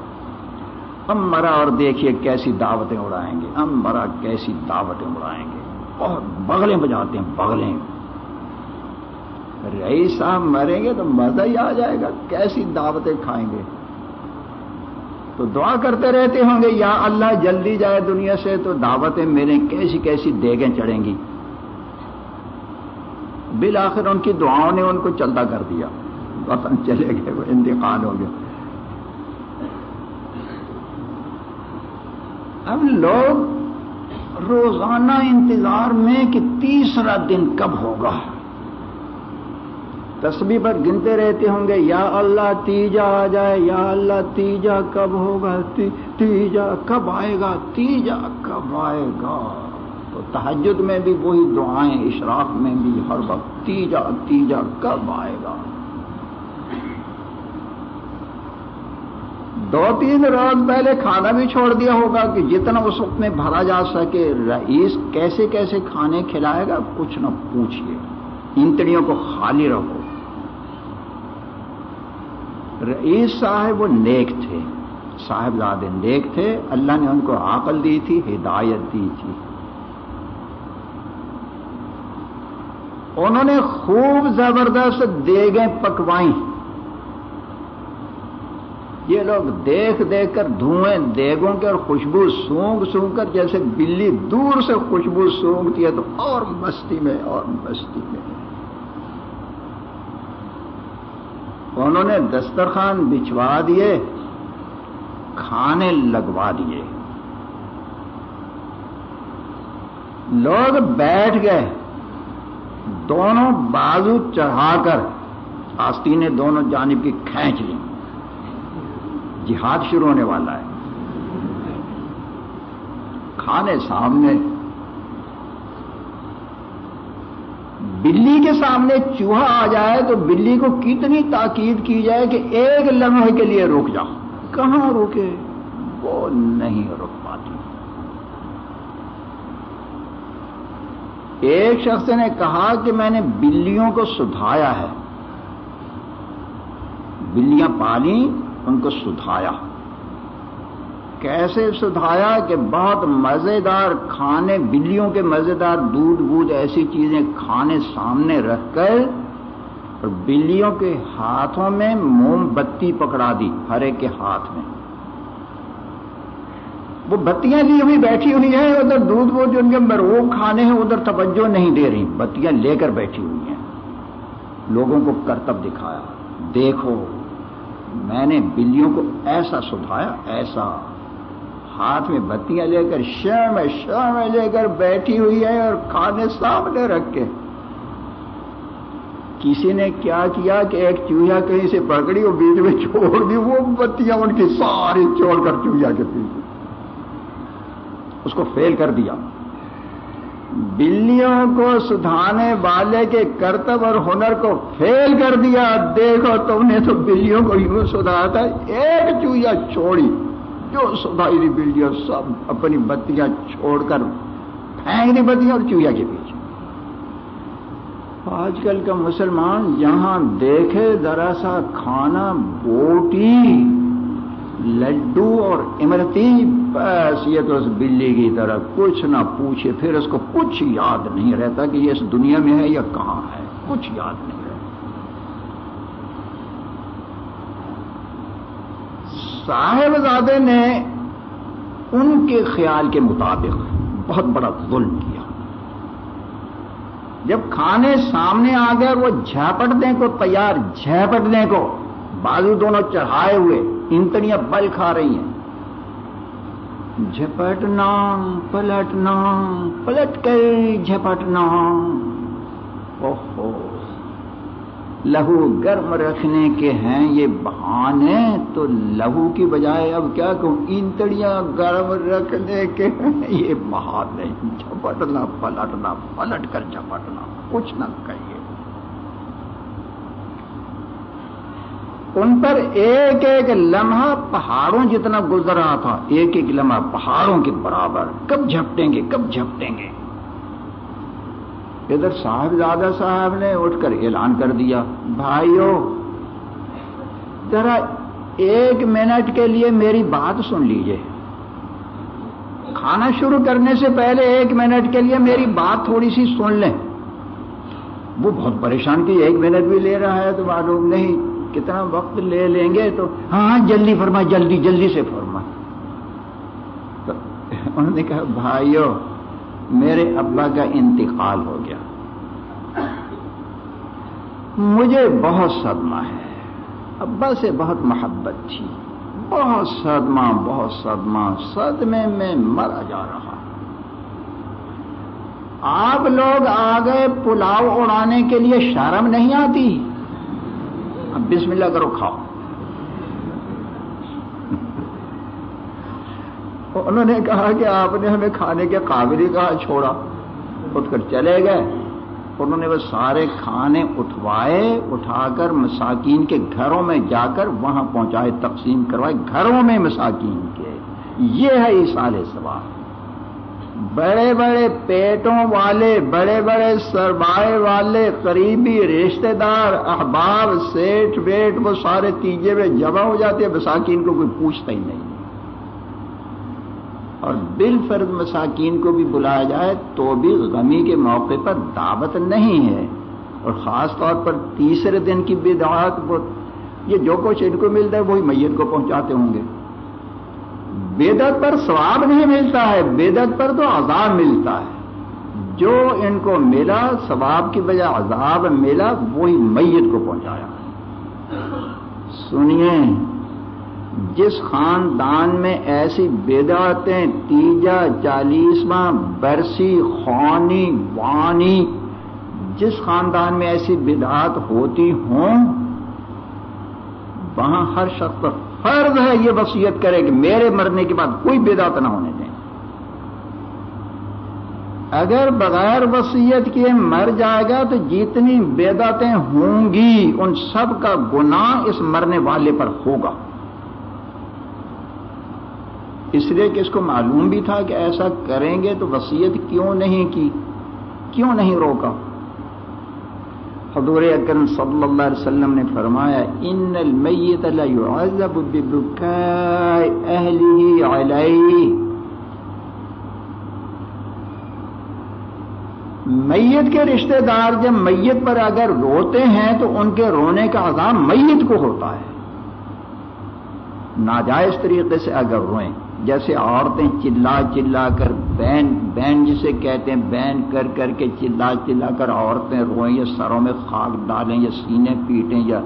ہم مرا اور دیکھیے کیسی دعوتیں اڑائیں گے۔ ہم مرا کیسی دعوتیں اڑائیں گے۔ اور بغلیں بجاتے ہیں، بغلیں۔ رئیس صاحب مریں گے تو مزہ ہی آ جائے گا، کیسی دعوتیں کھائیں گے؟ تو دعا کرتے رہتے ہوں گے، یا اللہ جلدی جائے دنیا سے تو دعوتیں میرے کیسی کیسی دیگیں چڑھیں گی۔ بالآخر ان کی دعاؤں نے ان کو چلتا کر دیا۔ وطن چلے گئے، وہ انتقال ہو گیا اب لوگ روزانہ انتظار میں کہ تیسرا دن کب ہوگا؟ تسبیح پر گنتے رہتے ہوں گے، یا اللہ تیجا آ جائے، یا اللہ تیجا کب ہوگا؟ تیجا کب آئے گا؟ تیجا کب آئے گا؟ تو تحجد میں بھی وہی دعائیں، اشراق میں بھی ہر وقت تیجا تیجا کب آئے گا؟ دو تین روز پہلے کھانا بھی چھوڑ دیا ہوگا کہ جتنا اس وقت میں بھرا جا سکے، رئیس کیسے کیسے کھانے کھلائے گا، کچھ نہ پوچھئے۔ انتڑیوں کو خالی رکھو۔ رئیس صاحب وہ نیک تھے۔ صاحبزادے نیک تھے۔ اللہ نے ان کو عقل دی تھی، ہدایت دی تھی۔ انہوں نے خوب زبردست دیگیں پکوائیں۔ یہ لوگ دیکھ دیکھ کر دھوئیں، دیگوں کے اور خوشبو سونگ سونگ کر، جیسے بلی دور سے خوشبو سونگتی ہے تو اور مستی میں، اور مستی میں۔ انہوں نے دسترخوان بچھوا دیے، کھانے لگوا دیے۔ لوگ بیٹھ گئے، دونوں بازو چڑھا کر آستینیں دونوں جانب کی کھینچ لی جہاد شروع ہونے والا ہے۔ کھانے سامنے۔ بلی کے سامنے چوہا آ جائے تو بلی کو کتنی تاکید کی جائے کہ ایک لمحے کے لیے رک جاؤ۔ کہاں روکے وہ نہیں رک پاتی۔ ایک شخص نے کہا کہ میں نے بلیوں کو سدھایا ہے۔ بلیاں پالی ان کو سدھایا۔ کیسے سدھایا کہ بہت مزیدار کھانے، بلیوں کے مزیدار دودھ بودھ ایسی چیزیں کھانے سامنے رکھ کر اور بلیوں کے ہاتھوں میں موم بتی پکڑا دی ہر ایک کے ہاتھ میں۔ وہ بتیاں لی ہوئی بیٹھی ہوئی ہیں، ادھر دودھ بودھ جو ان کے مروگ کھانے ہیں، ادھر توجہ نہیں دے رہی۔ بتیاں لے کر بیٹھی ہوئی ہیں۔ لوگوں کو کرتب دکھایا۔ دیکھو۔ میں نے بلیوں کو ایسا سدھایا ایسا ہاتھ میں بتیاں لے کر، شرم شرم لے کر بیٹھی ہوئی ہے اور کھانے سامنے رکھ کے۔ کسی نے کیا کیا کہ ایک چوہا کہیں سے پکڑی اور بیچ میں چھوڑ دی، وہ بتیاں ان کی ساری چھوڑ کر چوہا کے پیچھے۔ اس کو فیل کر دیا۔ بلیوں کو سدھانے والے کے کرتب اور ہنر کو فیل کر دیا۔ دیکھو تم نے تو بلیوں کو یوں سدھایا تھا۔ ایک چوہا چھوڑی۔ جو سدھائی دی بلیاں سب اپنی بتیاں چھوڑ کر پھینک دی بتیاں اور چوہا کے پیچھے۔ آج کل کا مسلمان جہاں دیکھے ذرا سا کھانا بوٹی۔ لڈو اور امرتی بس یہ تو اس بلی کی طرح کچھ نہ پوچھے، پھر اس کو کچھ یاد نہیں رہتا کہ یہ اس دنیا میں ہے یا کہاں ہے۔ کچھ یاد نہیں رہتا۔ صاحبزادے نے ان کے خیال کے مطابق بہت بڑا ظلم کیا۔ جب کھانے سامنے آ گئے وہ جھپٹنے کو تیار، جھپٹنے کو بازو دونوں چڑھائے ہوئے انتڑیاں بل کھا رہی ہیں۔ جھپٹنا، پلٹنا، پلٹ کر جھپٹنا۔ اوہو۔ لہو گرم رکھنے کے ہیں یہ بہانے، تو لہو کی بجائے اب کیا کہوں؟ اینتڑیاں گرم رکھنے کے ہیں یہ بہانے۔ جھپٹنا، پلٹنا، پلٹ کر جھپٹنا۔ کچھ نہ کہیے۔ ان پر ایک ایک لمحہ پہاڑوں جتنا گزر رہا تھا، ایک ایک لمحہ پہاڑوں کے برابر۔ کب جھپٹیں گے، کب جھپٹیں گے؟ ادھر صاحبزادہ صاحب نے اٹھ کر اعلان کر دیا، بھائیو، ذرا ایک منٹ کے لیے میری بات سن لیجیے۔ کھانا شروع کرنے سے پہلے ایک منٹ کے لیے میری بات تھوڑی سی سن لیں۔ وہ بہت پریشان کی ایک منٹ بھی لے رہا ہے تو معلوم نہیں۔ کتنا وقت لے لیں گے تو ہاں, جلدی فرما جلدی جلدی سے فرما۔ تو انہوں نے کہا بھائیو میرے ابا کا انتقال ہو گیا۔ مجھے بہت صدمہ ہے۔ ابا سے بہت محبت تھی۔ بہت صدمہ بہت صدمہ۔ صدمے میں مرا جا رہا۔ آپ لوگ آ گئے پلاؤ اڑانے کے لیے شرم نہیں آتی۔ بسم اللہ کرو، کھاؤ۔ انہوں نے کہا کہ آپ نے ہمیں کھانے کے قابل ہی کہا، چھوڑا۔ اٹھ کر چلے گئے۔ انہوں نے وہ سارے کھانے اٹھوائے، اٹھا کر مساکین کے گھروں میں جا کر وہاں پہنچائے، تقسیم کروائے، گھروں میں مساکین کے یہ ہے اس سال سوال۔ بڑے بڑے پیٹوں والے، بڑے بڑے سرمائے والے، قریبی رشتہ دار، احباب سیٹ بیٹ وہ سارے تیجے میں جمع ہو جاتے ہیں، مساکین کو کوئی پوچھتا ہی نہیں۔ اور بال فرد مساکین کو بھی بلایا جائے تو بھی غمی کے موقع پر دعوت نہیں ہے۔ اور خاص طور پر تیسرے دن کی بدعات یہ جو کچھ ان کو ملتا ہے، وہی میت کو پہنچاتے ہوں گے۔ بدت پر ثواب نہیں ملتا ہے بدت پر تو عذاب ملتا ہے۔ جو ان کو ملا، ثواب کی وجہ عذاب ملا، وہی میت کو پہنچایا۔ سنیے، جس خاندان میں ایسی بیداتیں تیجا، چالیسواں، برسی خانی وانی، جس خاندان میں ایسی بدعات ہوتی ہوں، وہاں ہر شخص پر فرض ہے، یہ وصیت کرے کہ میرے مرنے کے بعد کوئی بیدات نہ ہونے دیں۔ اگر بغیر وصیت کیے مر جائے گا تو جتنی بیداتیں ہوں گی، ان سب کا گناہ اس مرنے والے پر ہوگا۔ اس لیے کہ اس کو معلوم بھی تھا کہ ایسا کریں گے تو وسیعت کیوں نہیں کی؟ کیوں نہیں روکا؟ حضور اکرم صلی اللہ علیہ وسلم نے فرمایا، ان المیت لا يعذب ببكاء اهله عليه میت کے رشتہ دار جب میت پر اگر روتے ہیں تو ان کے رونے کا عذاب میت کو ہوتا ہے۔ ناجائز طریقے سے اگر روئیں۔ جیسے عورتیں چلا چلا کر بین بین جسے کہتے ہیں، بین کر کر کے چلا چلا کر عورتیں روئیں یا سروں میں خاک ڈالیں یا سینے پیٹیں یا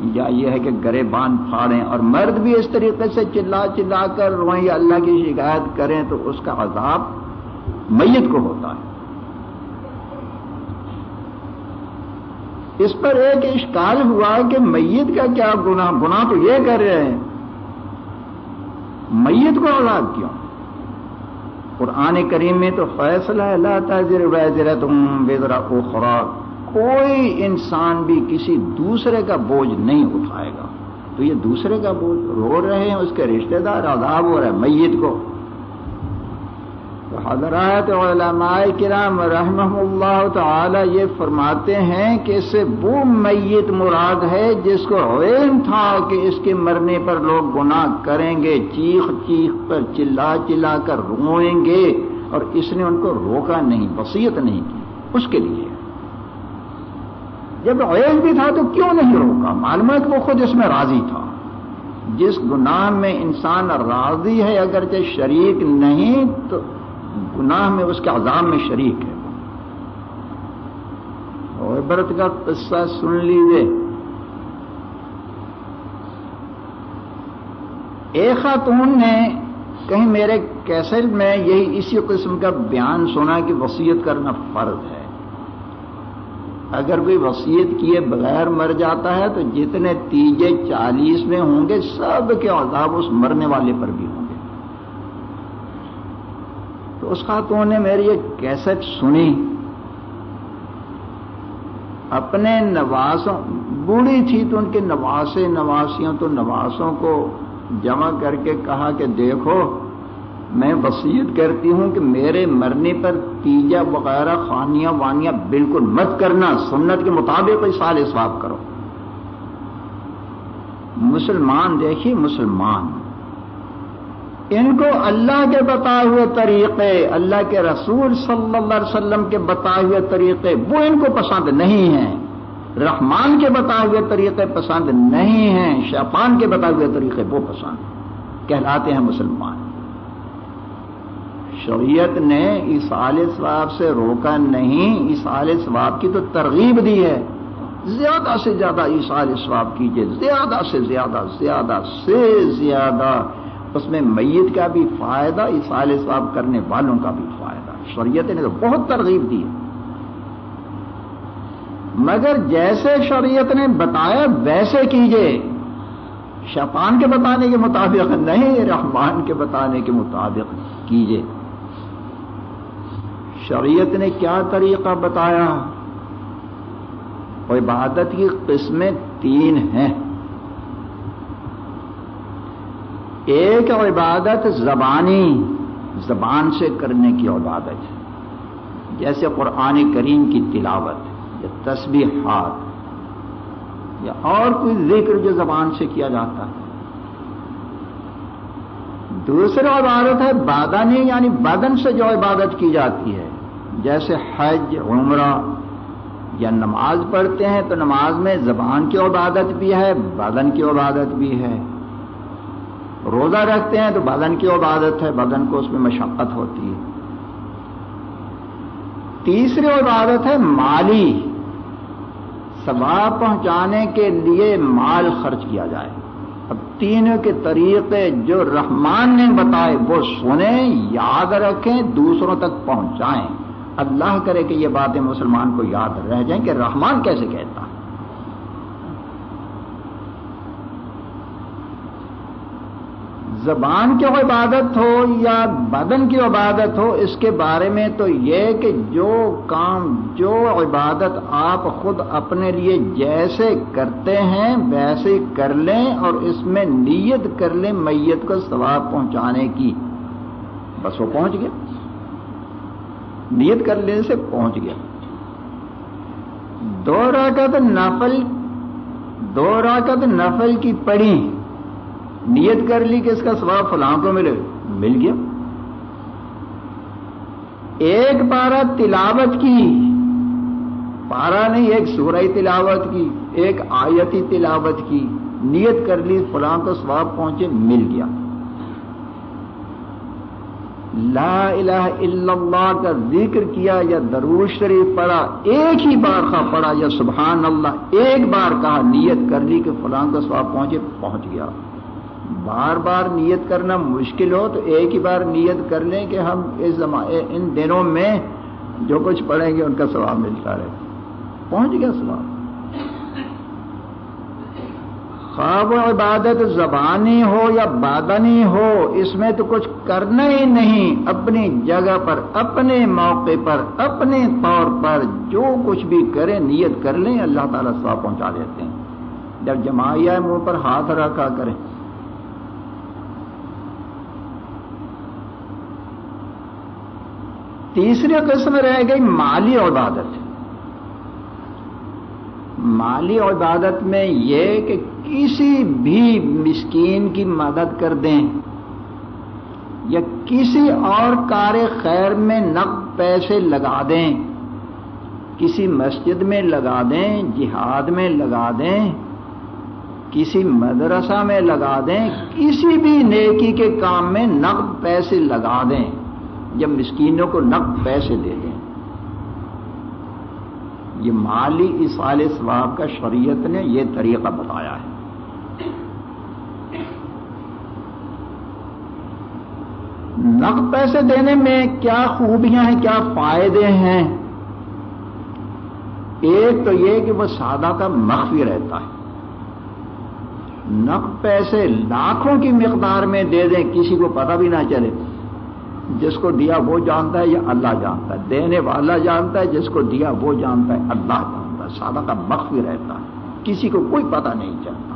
یا یہ ہے کہ گرے بان پھاڑیں اور مرد بھی اس طریقے سے چلا چلا کر روئیں یا اللہ کی شکایت کریں تو اس کا عذاب میت کو ہوتا ہے۔ اس پر ایک اشکال ہوا کہ میت کا کیا گناہ گناہ تو یہ کر رہے ہیں۔ میت کو آزاد کیوں قرآن کریم میں تو فیصلہ اللہ تاجر ویزر تم وزرا خوراک کوئی انسان بھی کسی دوسرے کا بوجھ نہیں اٹھائے گا۔ تو یہ دوسرے کا بوجھ، رو رہے ہیں، اس کے رشتہ دار عذاب ہو رہا ہے میت کو۔ حضرات علماء کرام رحمہ اللہ تعالی یہ فرماتے ہیں کہ اس سے وہ میت مراد ہے جس کو علم تھا کہ اس کے مرنے پر لوگ گناہ کریں گے، چیخ چیخ پر چلا چلا کر روئیں گے اور اس نے ان کو روکا نہیں وسیعت نہیں کی اس کے لیے۔ جب علم بھی تھا تو کیوں نہیں روکا؟ معلومات وہ خود اس میں راضی تھا۔ جس گناہ میں انسان راضی ہے، اگرچہ شریک نہیں، تو گناہ میں اس کے عذاب میں شریک ہے۔ اور عبرت کا قصہ سن لیجیے ایک خاتون نے کہیں میرے کیسل میں یہی اسی قسم کا بیان سنا کہ وسیعت کرنا فرض ہے۔ اگر کوئی وصیت کیے بغیر مر جاتا ہے تو جتنے تیجے چالیس میں ہوں گے، سب کے عذاب اس مرنے والے پر بھی ہوں گے۔ تو اس خاتون نے میری ایک کیسٹ سنی۔ اپنے نوازوں، بوڑھی تھی تو ان کے نواسے نواسیوں تو نواسوں کو جمع کر کے کہا کہ دیکھو، میں وسیعت کرتی ہوں کہ میرے مرنے پر تیجا وغیرہ خانیاں وانیاں بالکل مت کرنا، سنت کے مطابق سال سواب کرو۔ مسلمان، دیکھیے مسلمان۔ ان کو اللہ کے بتائے ہوئے طریقے، اللہ کے رسول صلی اللہ علیہ وسلم کے بتائے ہوئے طریقے، وہ ان کو پسند نہیں ہیں۔ رحمان کے بتائے ہوئے طریقے پسند نہیں ہیں، شیطان کے بتائے ہوئے طریقے وہ پسند کہلاتے ہیں مسلمان۔ شریعت نے اس عال ثواب سے روکا نہیں، اس عال ثواب کی تو ترغیب دی ہے۔ زیادہ سے زیادہ اس عال ثواب کیجیے زیادہ سے زیادہ زیادہ سے زیادہ اس میں میت کا بھی فائدہ، اس عال ثواب کرنے والوں کا بھی فائدہ۔ شریعت نے تو بہت ترغیب دی۔ ہے مگر جیسے شریعت نے بتایا، ویسے کیجیے شپان کے بتانے کے مطابق نہیں، رحمان کے بتانے کے مطابق کیجیے شریعت نے کیا طریقہ بتایا؟ عبادت کی قسمیں تین ہیں۔ ایک عبادت زبانی، زبان سے کرنے کی عبادت جیسے قرآن کریم کی تلاوت، یا تسبیحات، یا اور کوئی ذکر جو زبان سے کیا جاتا ہے۔ دوسری عبادت ہے بادانی یعنی بدن سے جو عبادت کی جاتی ہے۔ جیسے حج، عمرہ، یا نماز پڑھتے ہیں تو نماز میں زبان کی عبادت بھی ہے، بدن کی عبادت بھی ہے۔ روزہ رکھتے ہیں تو بدن کی عبادت ہے، بدن کو اس میں مشقت ہوتی ہے۔ تیسری عبادت ہے مالی۔ ثواب پہنچانے کے لیے مال خرچ کیا جائے۔ اب تینوں کے طریقے جو رحمان نے بتائے، وہ سنیں، یاد رکھیں، دوسروں تک پہنچائیں۔ اللہ کرے کہ یہ باتیں مسلمان کو یاد رہ جائیں کہ رحمان کیسے کہتا ہے۔ زبان کی عبادت ہو یا بدن کی عبادت ہو، اس کے بارے میں تو یہ کہ جو کام، جو عبادت آپ خود اپنے لیے جیسے کرتے ہیں، ویسے کر لیں اور اس میں نیت کر لیں میت کو ثواب پہنچانے کی۔ بس وہ پہنچ گیا۔ نیت کر لینے سے پہنچ گیا۔ دو راکت نفل، دو راکت نفل کی پڑی نیت کر لی کہ اس کا سواب فلاں کو ملے۔ مل گیا۔ ایک پارا تلاوت کی۔ پارا نہیں، ایک سورئی تلاوت کی، ایک آیتی تلاوت کی۔ نیت کر لی، فلاں کو سواب پہنچے، مل گیا۔ لا الہ الا اللہ کا ذکر کیا یا درود شریف پڑھا، ایک ہی بار کا پڑھا یا سبحان اللہ، ایک بار کہا، نیت کر لی کہ فلاں کا سواب پہنچے، پہنچ گیا۔ بار بار نیت کرنا مشکل ہو تو ایک ہی بار نیت کر لیں کہ ہم اس ان دنوں میں جو کچھ پڑھیں گے ان کا ثواب ملتا رہے۔ پہنچ گیا ثواب۔ خواب و عبادت زبانی ہو یا بادنی ہو، اس میں تو کچھ کرنا ہی نہیں۔ اپنی جگہ پر، اپنے موقع پر، اپنے طور پر جو کچھ بھی کریں، نیت کر لیں، اللہ تعالیٰ سواب پہنچا دیتے ہیں۔ جب جماعیہ منہ پر ہاتھ رکھا کریں تیسری قسم رہ گئی مالی عبادت۔ مالی عبادت میں یہ کہ کسی بھی مسکین کی مدد کر دیں یا کسی اور کار خیر میں نقد پیسے لگا دیں، کسی مسجد میں لگا دیں، جہاد میں لگا دیں، کسی مدرسہ میں لگا دیں، کسی بھی نیکی کے کام میں نقد پیسے لگا دیں۔ جب مسکینوں کو نقد پیسے دے دیں۔ یہ مالی اصال ثواب کا شریعت نے یہ طریقہ بتایا ہے۔ نقد پیسے دینے میں کیا خوبیاں ہیں، کیا فائدے ہیں؟ ایک تو یہ کہ وہ سادہ کا مخفی رہتا ہے۔ نق پیسے لاکھوں کی مقدار میں دے دیں، کسی کو پتہ بھی نہ چلے۔ جس کو دیا وہ جانتا ہے یا اللہ جانتا ہے؟ دینے والا جانتا ہے، جس کو دیا وہ جانتا ہے، اللہ جانتا ہے۔ سادہ کا مخفی رہتا ہے۔ کسی کو کوئی پتہ نہیں چلتا۔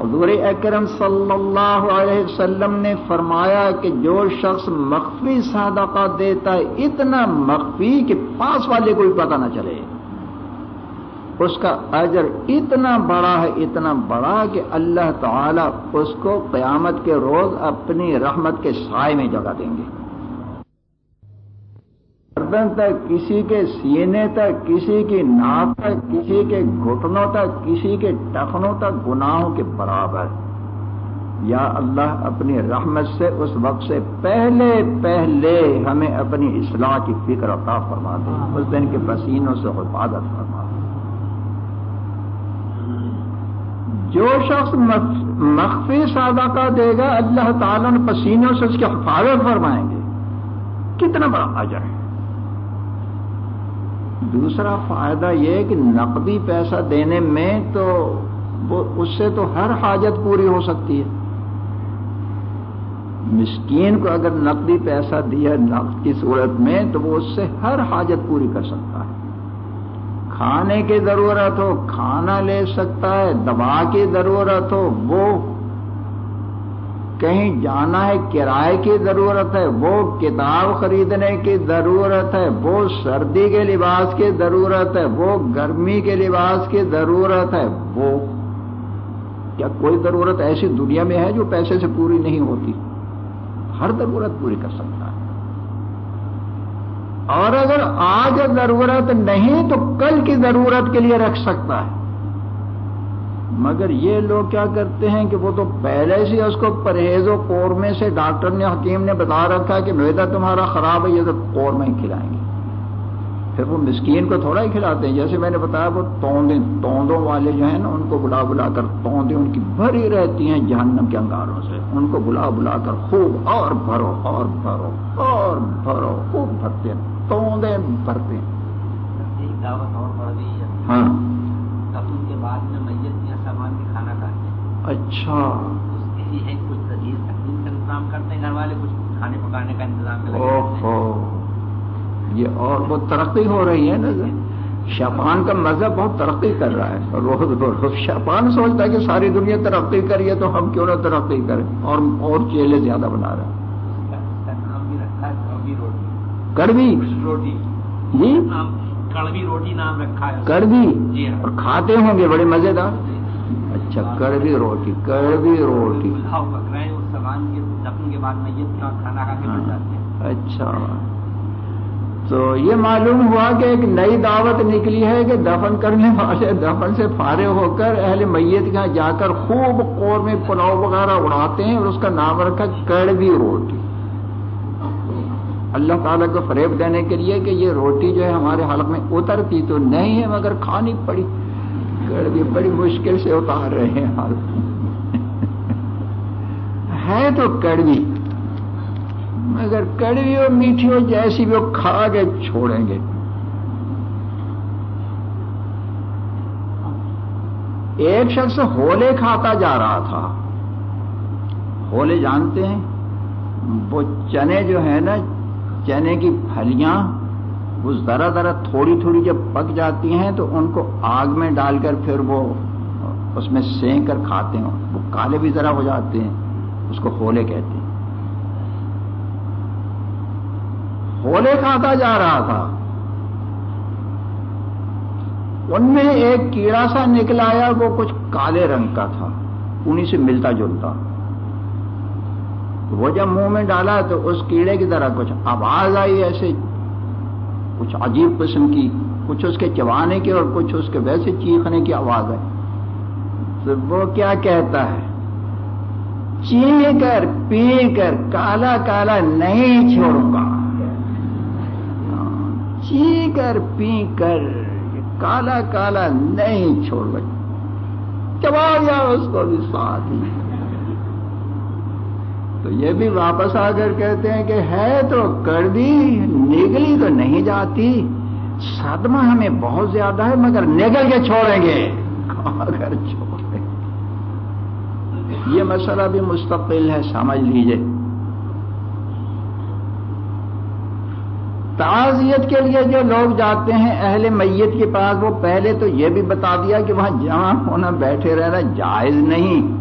حضور اکرم صلی اللہ علیہ وسلم نے فرمایا کہ جو شخص مخفی صدقہ دیتا ہے، اتنا مخفی کہ پاس والے کو بھی پتہ نہ چلے۔ اس کا اجر اتنا بڑا ہے، اتنا بڑا کہ اللہ تعالی اس کو قیامت کے روز اپنی رحمت کے سائے میں جگہ دیں گے۔ گردن تک، کسی کے سینے تک، کسی کی ناک تک، کسی کے گھٹنوں تک، کسی کے ٹخنوں تک گناہوں کے برابر۔ یا اللہ، اپنی رحمت سے اس وقت سے پہلے پہلے ہمیں اپنی اصلاح کی فکر عطا فرما دے۔ اس دن کے پسینوں سے حفاظت فرما دے۔ جو شخص مخفی صدقہ دے گا، اللہ تعالیٰ نے پسینوں سے اس کی حفاظت فرمائیں گے۔ کتنا بڑا اجر ہے۔ دوسرا فائدہ یہ کہ نقدی پیسہ دینے میں تو وہ، اس سے تو ہر حاجت پوری ہو سکتی ہے۔ مسکین کو اگر نقدی پیسہ دیا نقد کی صورت میں تو وہ اس سے ہر حاجت پوری کر سکتا ہے۔ کھانے کی ضرورت ہو، کھانا لے سکتا ہے، دوا کی ضرورت ہو، وہ کہیں جانا ہے، کرائے کی ضرورت ہے، وہ کتاب خریدنے کی ضرورت ہے، وہ سردی کے لباس کی ضرورت ہے، وہ گرمی کے لباس کی ضرورت ہے، وہ۔ کیا کوئی ضرورت ایسی دنیا میں ہے جو پیسے سے پوری نہیں ہوتی؟ ہر ضرورت پوری کر سکتا ہے۔ اور اگر آج ضرورت نہیں تو کل کی ضرورت کے لیے رکھ سکتا ہے۔ مگر یہ لوگ کیا کرتے ہیں کہ وہ تو پہلے سے اس کو پرہیز و قورمے سے ڈاکٹر نے، حکیم نے بتا رکھا کہ میدا تمہارا خراب ہے، یہ تو قورمے ہی کھلائیں گے۔ پھر وہ مسکین کو تھوڑا ہی کھلاتے ہیں۔ جیسے میں نے بتایا وہ توندیں توندوں والے جو ہیں نا ان کو بلا بلا کر توندیں ان کی بھری رہتی ہیں جہنم کے انگاروں سے۔ ان کو بلا بلا کر خوب اور بھرو اور بھرو اور بھرو خوب بھرتے ہیں۔ توندیں بھرتے ہیں۔ ہاں۔ کے بعد میں میت یا سامان بھی کھانا کھاتے ہیں۔ اچھا۔ کچھ کا انتظام کرتے ہیں۔ گھر والے کچھ کھانے پکانے کا انتظام اوہو۔ یہ اور وہ ترقی ہو رہی ہے نا شاپان کا مذہب بہت ترقی کر رہا ہے۔ روز روز شاپان سوچتا ہے کہ ساری دنیا ترقی کری ہے تو ہم کیوں نہ ترقی کریں۔ اور اور چیلے زیادہ بنا رہے ہیں۔ کڑوی۔ روٹی۔ جی؟ کڑوی روٹی نام رکھا ہے۔ کڑوی۔ جی ہاں۔ اور کھاتے ہوں گے بڑے مزیدار۔ اچھا کڑوی روٹی کڑوی روٹی۔ کے بعد کھانا کھا کے اچھا۔ تو یہ معلوم ہوا کہ ایک نئی دعوت نکلی ہے کہ دفن کرنے والے دفن سے فارغ ہو کر اہل میت کے یہاں جا کر خوب قور میں پلاؤ وغیرہ اڑاتے ہیں اور اس کا نام رکھا کڑوی روٹی۔ اللہ تعالیٰ کو فریب دینے کے لیے کہ یہ روٹی جو ہے ہمارے حلق میں اترتی تو نہیں ہے مگر کھانی پڑی۔ کڑوی بڑی مشکل سے اتار رہے ہیں۔ حال ہے تو کڑوی۔ مگر کڑوی اور میٹھی ہو، جیسی بھی وہ کھا کے چھوڑیں گے۔ ایک شخص ہولے کھاتا جا رہا تھا۔ ہولے جانتے ہیں؟ وہ چنے جو ہے نا، چنے کی پھلیاں، وہ ذرا ذرا تھوڑی تھوڑی جب پک جاتی ہیں تو ان کو آگ میں ڈال کر پھر وہ اس میں سینک کر کھاتے ہیں۔ وہ کالے بھی ذرا ہو جاتے ہیں، اس کو ہولے کہتے ہیں۔ ہولے کھاتا جا رہا تھا؟ ان میں ایک کیڑا سا نکل آیا، وہ کچھ کالے رنگ کا تھا انہیں سے ملتا جلتا۔ وہ جب منہ میں ڈالا تو اس کیڑے کی طرح کچھ آواز آئی ایسے، کچھ عجیب قسم کی، کچھ اس کے چوانے کی اور کچھ اس کے ویسے چیخنے کی آواز آئی۔ تو وہ کیا کہتا ہے؟ چی کر، پی کر، کالا کالا نہیں چھوڑوں گا۔ چی کر پی کر کالا کالا نہیں چھوڑ گئی چبا گیا اس کو بھی ساتھ ہی تو یہ بھی واپس آ کر کہتے ہیں کہ ہے تو کڑوی نگلی تو نہیں جاتی۔ صدمہ ہمیں بہت زیادہ ہے، مگر نگل کے چھوڑیں گے۔ اگر چھوڑیں۔ یہ مسئلہ بھی مستقل ہے، سمجھ لیجیے۔ تعزیت کے لیے جو لوگ جاتے ہیں اہل میت کے پاس، وہ پہلے تو یہ بھی بتا دیا کہ وہاں جمع ہونا، بیٹھے رہنا جائز نہیں۔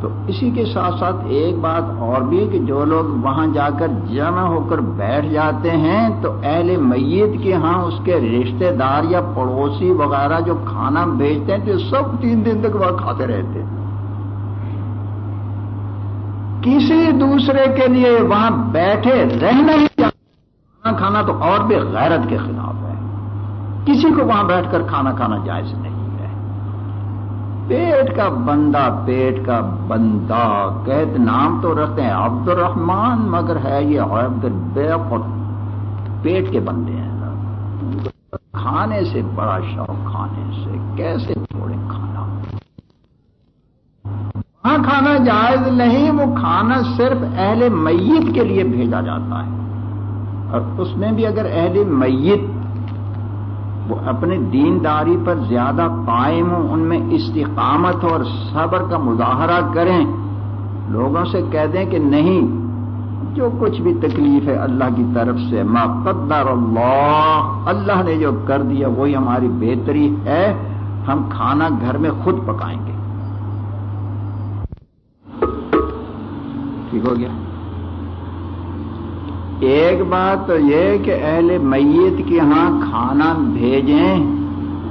تو اسی کے ساتھ ساتھ ایک بات اور بھی کہ جو لوگ وہاں جا کر جمع ہو کر بیٹھ جاتے ہیں، تو اہل میت کے ہاں اس کے رشتہ دار یا پڑوسی وغیرہ جو کھانا بھیجتے ہیں، تو سب تین دن تک وہاں کھاتے رہتے ہیں۔ کسی دوسرے کے لیے وہاں بیٹھے رہنا ہی کھانا کھانا تو اور بھی غیرت کے خلاف ہے۔ کسی کو وہاں بیٹھ کر کھانا کھانا جائز نہیں ہے۔ پیٹ کا بندہ، پیٹ کا بندہ، قید نام تو رکھتے ہیں عبد الرحمان مگر ہے یہ عبد البیق پیٹ کے بندے ہیں۔ کھانے سے بڑا شوق، کھانے سے کیسے چھوڑیں کھانا؟ وہاں کھانا جائز نہیں، وہ کھانا صرف اہل میت کے لیے بھیجا جاتا ہے۔ اور اس میں بھی اگر اہل میت وہ اپنے دینداری پر زیادہ قائم ہوں، ان میں استقامت اور صبر کا مظاہرہ کریں، لوگوں سے کہہ دیں کہ نہیں، جو کچھ بھی تکلیف ہے اللہ کی طرف سے، ما قدر اللہ اللہ نے جو کر دیا وہی ہماری بہتری ہے، ہم کھانا گھر میں خود پکائیں گے۔ ٹھیک ہو گیا؟ ایک بات تو یہ کہ اہل میت کے ہاں کھانا بھیجیں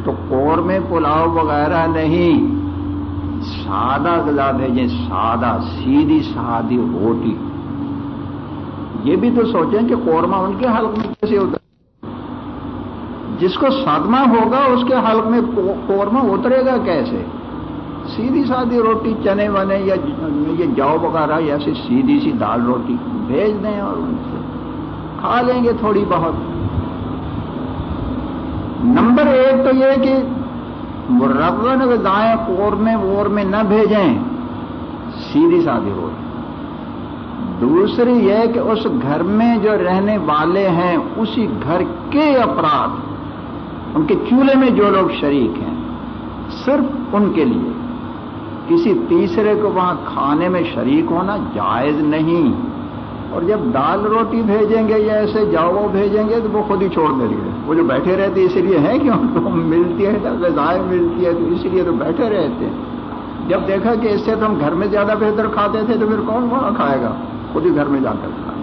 تو قورمے پلاؤ وغیرہ نہیں، سادہ غذا بھیجیں، سادہ، سیدھی، سادی روٹی۔ یہ بھی تو سوچیں کہ قورمہ ان کے حلق میں کیسے ہوتا جس کو صدمہ ہوگا، اس کے حلق میں قورمہ اترے گا کیسے؟ سیدھی سادی روٹی، چنے ونے یا یہ جو وغیرہ، یا ایسی سیدھی سی دال روٹی بھیج دیں اور ان سے کھا لیں گے تھوڑی بہت۔ نمبر ایک تو یہ کہ رغن دائیں کور میں وور میں نہ بھیجیں، سیدھی سادی روٹی دوسری یہ کہ اس گھر میں جو رہنے والے ہیں، اسی گھر کے افراد، ان کے چولہے میں جو لوگ شریک ہیں، صرف ان کے لیے۔ کسی تیسرے کو وہاں کھانے میں شریک ہونا جائز نہیں۔ اور جب دال روٹی بھیجیں گے یا ایسے جاؤ بھیجیں گے تو وہ خود ہی چھوڑ دیں گے۔ وہ جو بیٹھے رہتے اسی لیے ہے کہ ان کو ملتی ہے غذائیں ملتی ہے، تو اسی لیے تو بیٹھے رہتے ہیں۔ جب دیکھا کہ اس سے تو ہم گھر میں زیادہ بہتر کھاتے تھے تو پھر کون وہاں کھائے گا؟ خود ہی گھر میں جا کر کھائے۔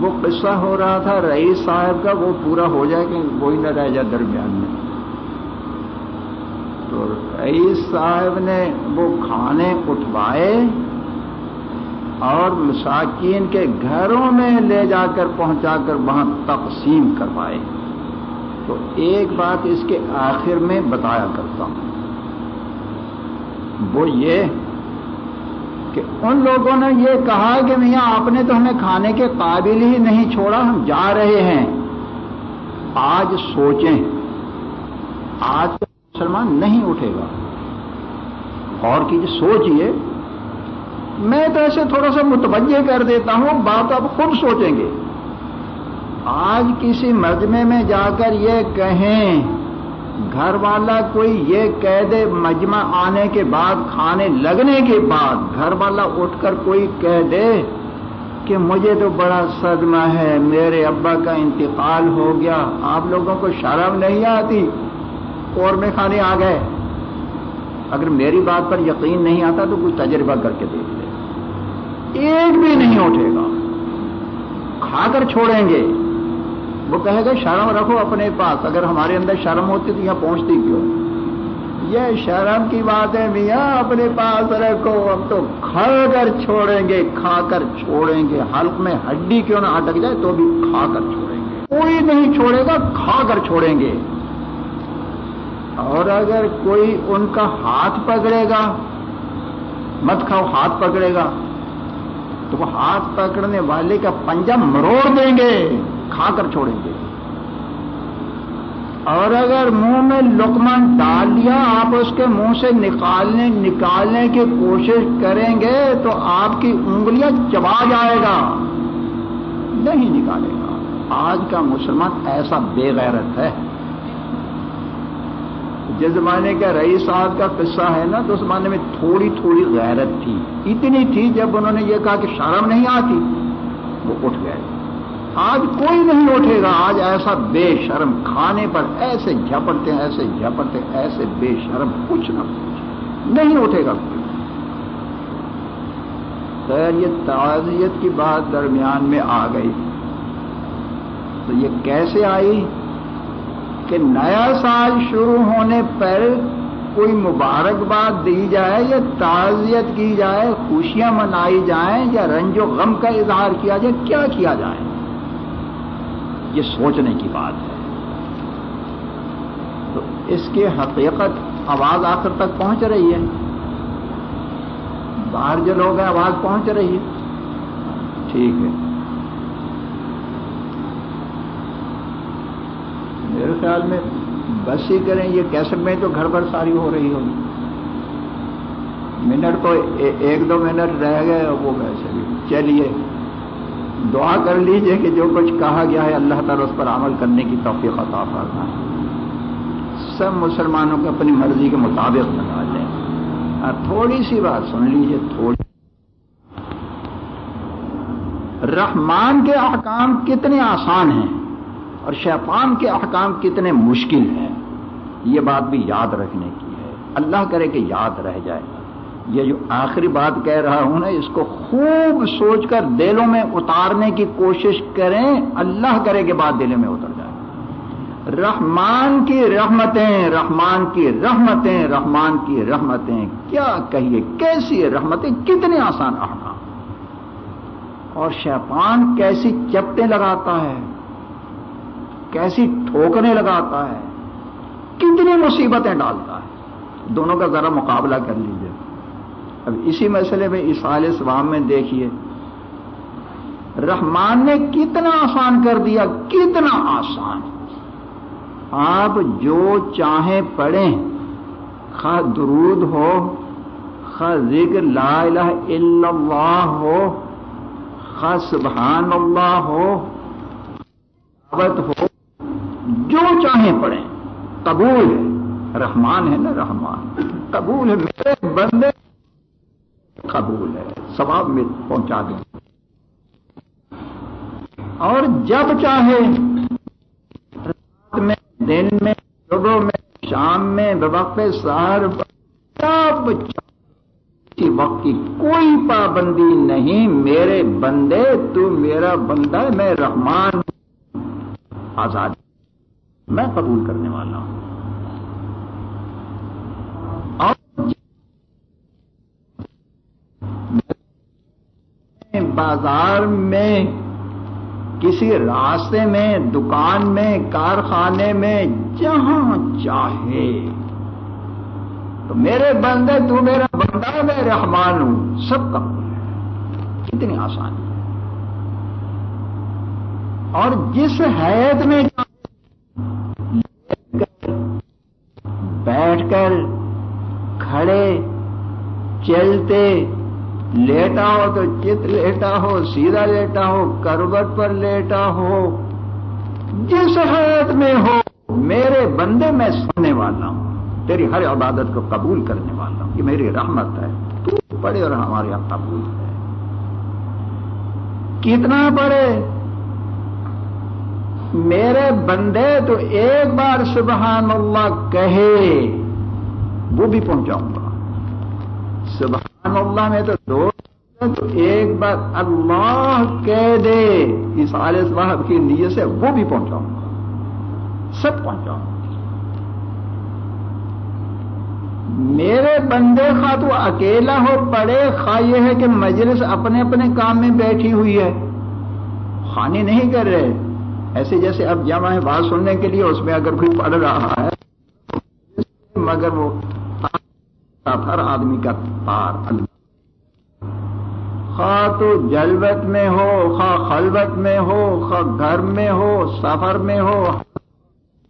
وہ قصہ ہو رہا تھا، رئیس صاحب کا، وہ پورا ہو جائے کہ وہی نہ رہ جائے درمیان میں۔ تو رئیس صاحب نے وہ کھانے اٹھوائے۔ اور مساکین کے گھروں میں لے جا کر پہنچا کر وہاں تقسیم کروائے۔ تو ایک بات اس کے آخر میں بتایا کرتا ہوں۔ وہ یہ کہ ان لوگوں نے یہ کہا کہ میاں آپ نے تو ہمیں کھانے کے قابل ہی نہیں چھوڑا، ہم جا رہے ہیں۔ آج سوچیں، آج مسلمان نہیں اٹھے گا۔ اور کیجیے، سوچئے۔ میں تو ایسے تھوڑا سا متوجہ کر دیتا ہوں، بات آپ خود سوچیں گے۔ آج کسی مجمے میں جا کر یہ کہیں گھر والا کوئی یہ کہہ دے مجمع آنے کے بعد، کھانے لگنے کے بعد گھر والا اٹھ کر کوئی کہہ دے کہ مجھے تو بڑا صدمہ ہے، میرے ابا کا انتقال ہو گیا، آپ لوگوں کو شرم نہیں آتی؟ اور میں کھانے آ گئے۔ اگر میری بات پر یقین نہیں آتا تو کوئی تجربہ کر کے دیکھ لے۔ ایک بھی نہیں اٹھے گا۔ کھا کر چھوڑیں گے۔ وہ کہے گا، شرم رکھو اپنے پاس۔ اگر ہمارے اندر شرم ہوتی تو یہاں پہنچتی کیوں؟ یہ شرم کی بات ہے، میاں، اپنے پاس رکھو۔ اب تو کھا کر چھوڑیں گے، کھا کر چھوڑیں گے۔ حلق میں ہڈی کیوں نہ اٹک جائے تو بھی کھا کر چھوڑیں گے۔ کوئی نہیں چھوڑے گا، کھا کر چھوڑیں گے۔ اور اگر کوئی ان کا ہاتھ پکڑے گا، مت کھاؤ، ہاتھ پکڑے گا۔ تو وہ ہاتھ پکڑنے والے کا پنجہ مروڑ دیں گے، کھا کر چھوڑیں گے۔ اور اگر منہ میں لکمن ڈال لیا آپ اس کے منہ سے نکالنے نکالنے کی کوشش کریں گے تو آپ کی انگلیاں چبا جائے گا، نہیں نکالے گا۔ آج کا مسلمان ایسا بے غیرت ہے۔ جس زمانے کا رئیس صاحب کا قصہ ہے نا، تو اس زمانے میں تھوڑی تھوڑی غیرت تھی۔ اتنی تھی جب انہوں نے یہ کہا کہ شرم نہیں آتی، وہ اٹھ گئے۔ آج کوئی نہیں اٹھے گا، آج ایسا بے شرم، کھانے پر ایسے جھپڑتے ایسے جھپڑتے ایسے بے شرم، کچھ نہ کچھ۔ نہیں اٹھے گا۔ کوئی خیر، یہ تعزیت کی بات درمیان میں آ گئی۔ تو یہ کیسے آئی؟ کہ نیا سال شروع ہونے پر کوئی مبارکباد دی جائے یا تعزیت کی جائے، خوشیاں منائی جائیں یا رنج و غم کا اظہار کیا جائے، کیا کیا جائے؟ یہ سوچنے کی بات ہے۔ تو اس کی حقیقت آواز آخر تک پہنچ رہی ہے۔ باہر جو لوگ ہیں، آواز پہنچ رہی ہے۔ ٹھیک ہے۔ میرے خیال میں بس ہی کریں، یہ کیسے میں تو گھر پر ساری ہو رہی ہوگی منٹ تو ایک دو منٹ رہ گئے وہ ویسے بھی چلیے، دعا کر لیجیے کہ جو کچھ کہا گیا ہے، اللہ تعالیٰ اس پر عمل کرنے کی توفیق عطا فرما۔ سب مسلمانوں کو اپنی مرضی کے مطابق بنا لیں۔ اور تھوڑی سی بات سن لیجیے، تھوڑی۔ رحمان کے احکام کتنے آسان ہیں۔ اور شیطان کے احکام کتنے مشکل ہیں، یہ بات بھی یاد رکھنے کی ہے۔ اللہ کرے کہ یاد رہ جائے۔ یہ جو آخری بات کہہ رہا ہوں نا، اس کو خوب سوچ کر دلوں میں اتارنے کی کوشش کریں۔ اللہ کرے کہ بات دلوں میں اتر جائے۔ رحمان کی رحمتیں، رحمان کی رحمتیں، رحمان کی رحمتیں۔ کیا کہیے، کیسی رحمتیں؟ کتنے آسان احکام۔ اور شیطان کیسی چپٹیں لگاتا ہے۔ کیسی ٹھوکنے لگاتا ہے، کتنی مصیبتیں ڈالتا ہے۔ دونوں کا ذرا مقابلہ کر لیجیے اب اسی مسئلے میں اس سوام میں دیکھیے۔ رحمان نے کتنا آسان کر دیا، کتنا آسان۔ آپ جو چاہیں پڑھیں، خواہ درود ہو، خواہ ذکر لا الہ الا اللہ ہو، خواہ سبحان اللہ ہو ہو۔ جو چاہیں پڑھیں۔ قبول ہے۔ رحمان ہے نا رحمان۔ قبول ہے۔ میرے بندے قبول ہے۔ ثواب میں پہنچا دیں۔ اور جب چاہے رات میں، دن میں، صبح میں، شام میں، وقت سہر جب کسی وقت کی کوئی پابندی نہیں۔ میرے بندے، تو میرا بندہ میں رحمان آزاد میں قبول کرنے والا ہوں۔ بازار میں، کسی راستے میں، دکان میں، کارخانے میں، جہاں چاہے۔ تو میرے بندے، تو میرا بندہ، میں رحمان ہوں۔ سب کا کتنی آسانی۔ اور جس حید میں بیٹھ کر کھڑے، چلتے، لیٹا ہو تو چت لیٹا ہو، سیدھا لیٹا ہو کروٹ پر لیٹا ہو، جس حیات میں ہو، میرے بندے میں سننے والا ہوں، تیری ہر عبادت کو قبول کرنے والا ہوں، یہ میری رحمت ہے، تو پڑھے اور ہمارے یہاں قبول ہے۔ کتنا پڑھے؟ میرے بندے تو ایک بار سبحان اللہ کہے، وہ بھی پہنچاؤں گا۔ سبحان اللہ میں تو دو تو ایک بار اللہ کہہ دے، اس علیہ صاحب کی نیت سے وہ بھی پہنچاؤں گا۔ سب پہنچاؤں گا۔ میرے بندے خواہ تو اکیلا ہو پڑے، خواہ یہ ہے کہ مجلس اپنے اپنے کام میں بیٹھی ہوئی ہے۔ خانی نہیں کر رہے۔ ایسے جیسے اب جمع ہے، بات سننے کے لیے اس میں اگر کوئی پڑھ رہا ہے، مگر وہ ہر آدمی کا پار خواہ تو جلوت میں ہو، خواہ خلوت میں ہو، خواہ گھر میں ہو، سفر میں ہو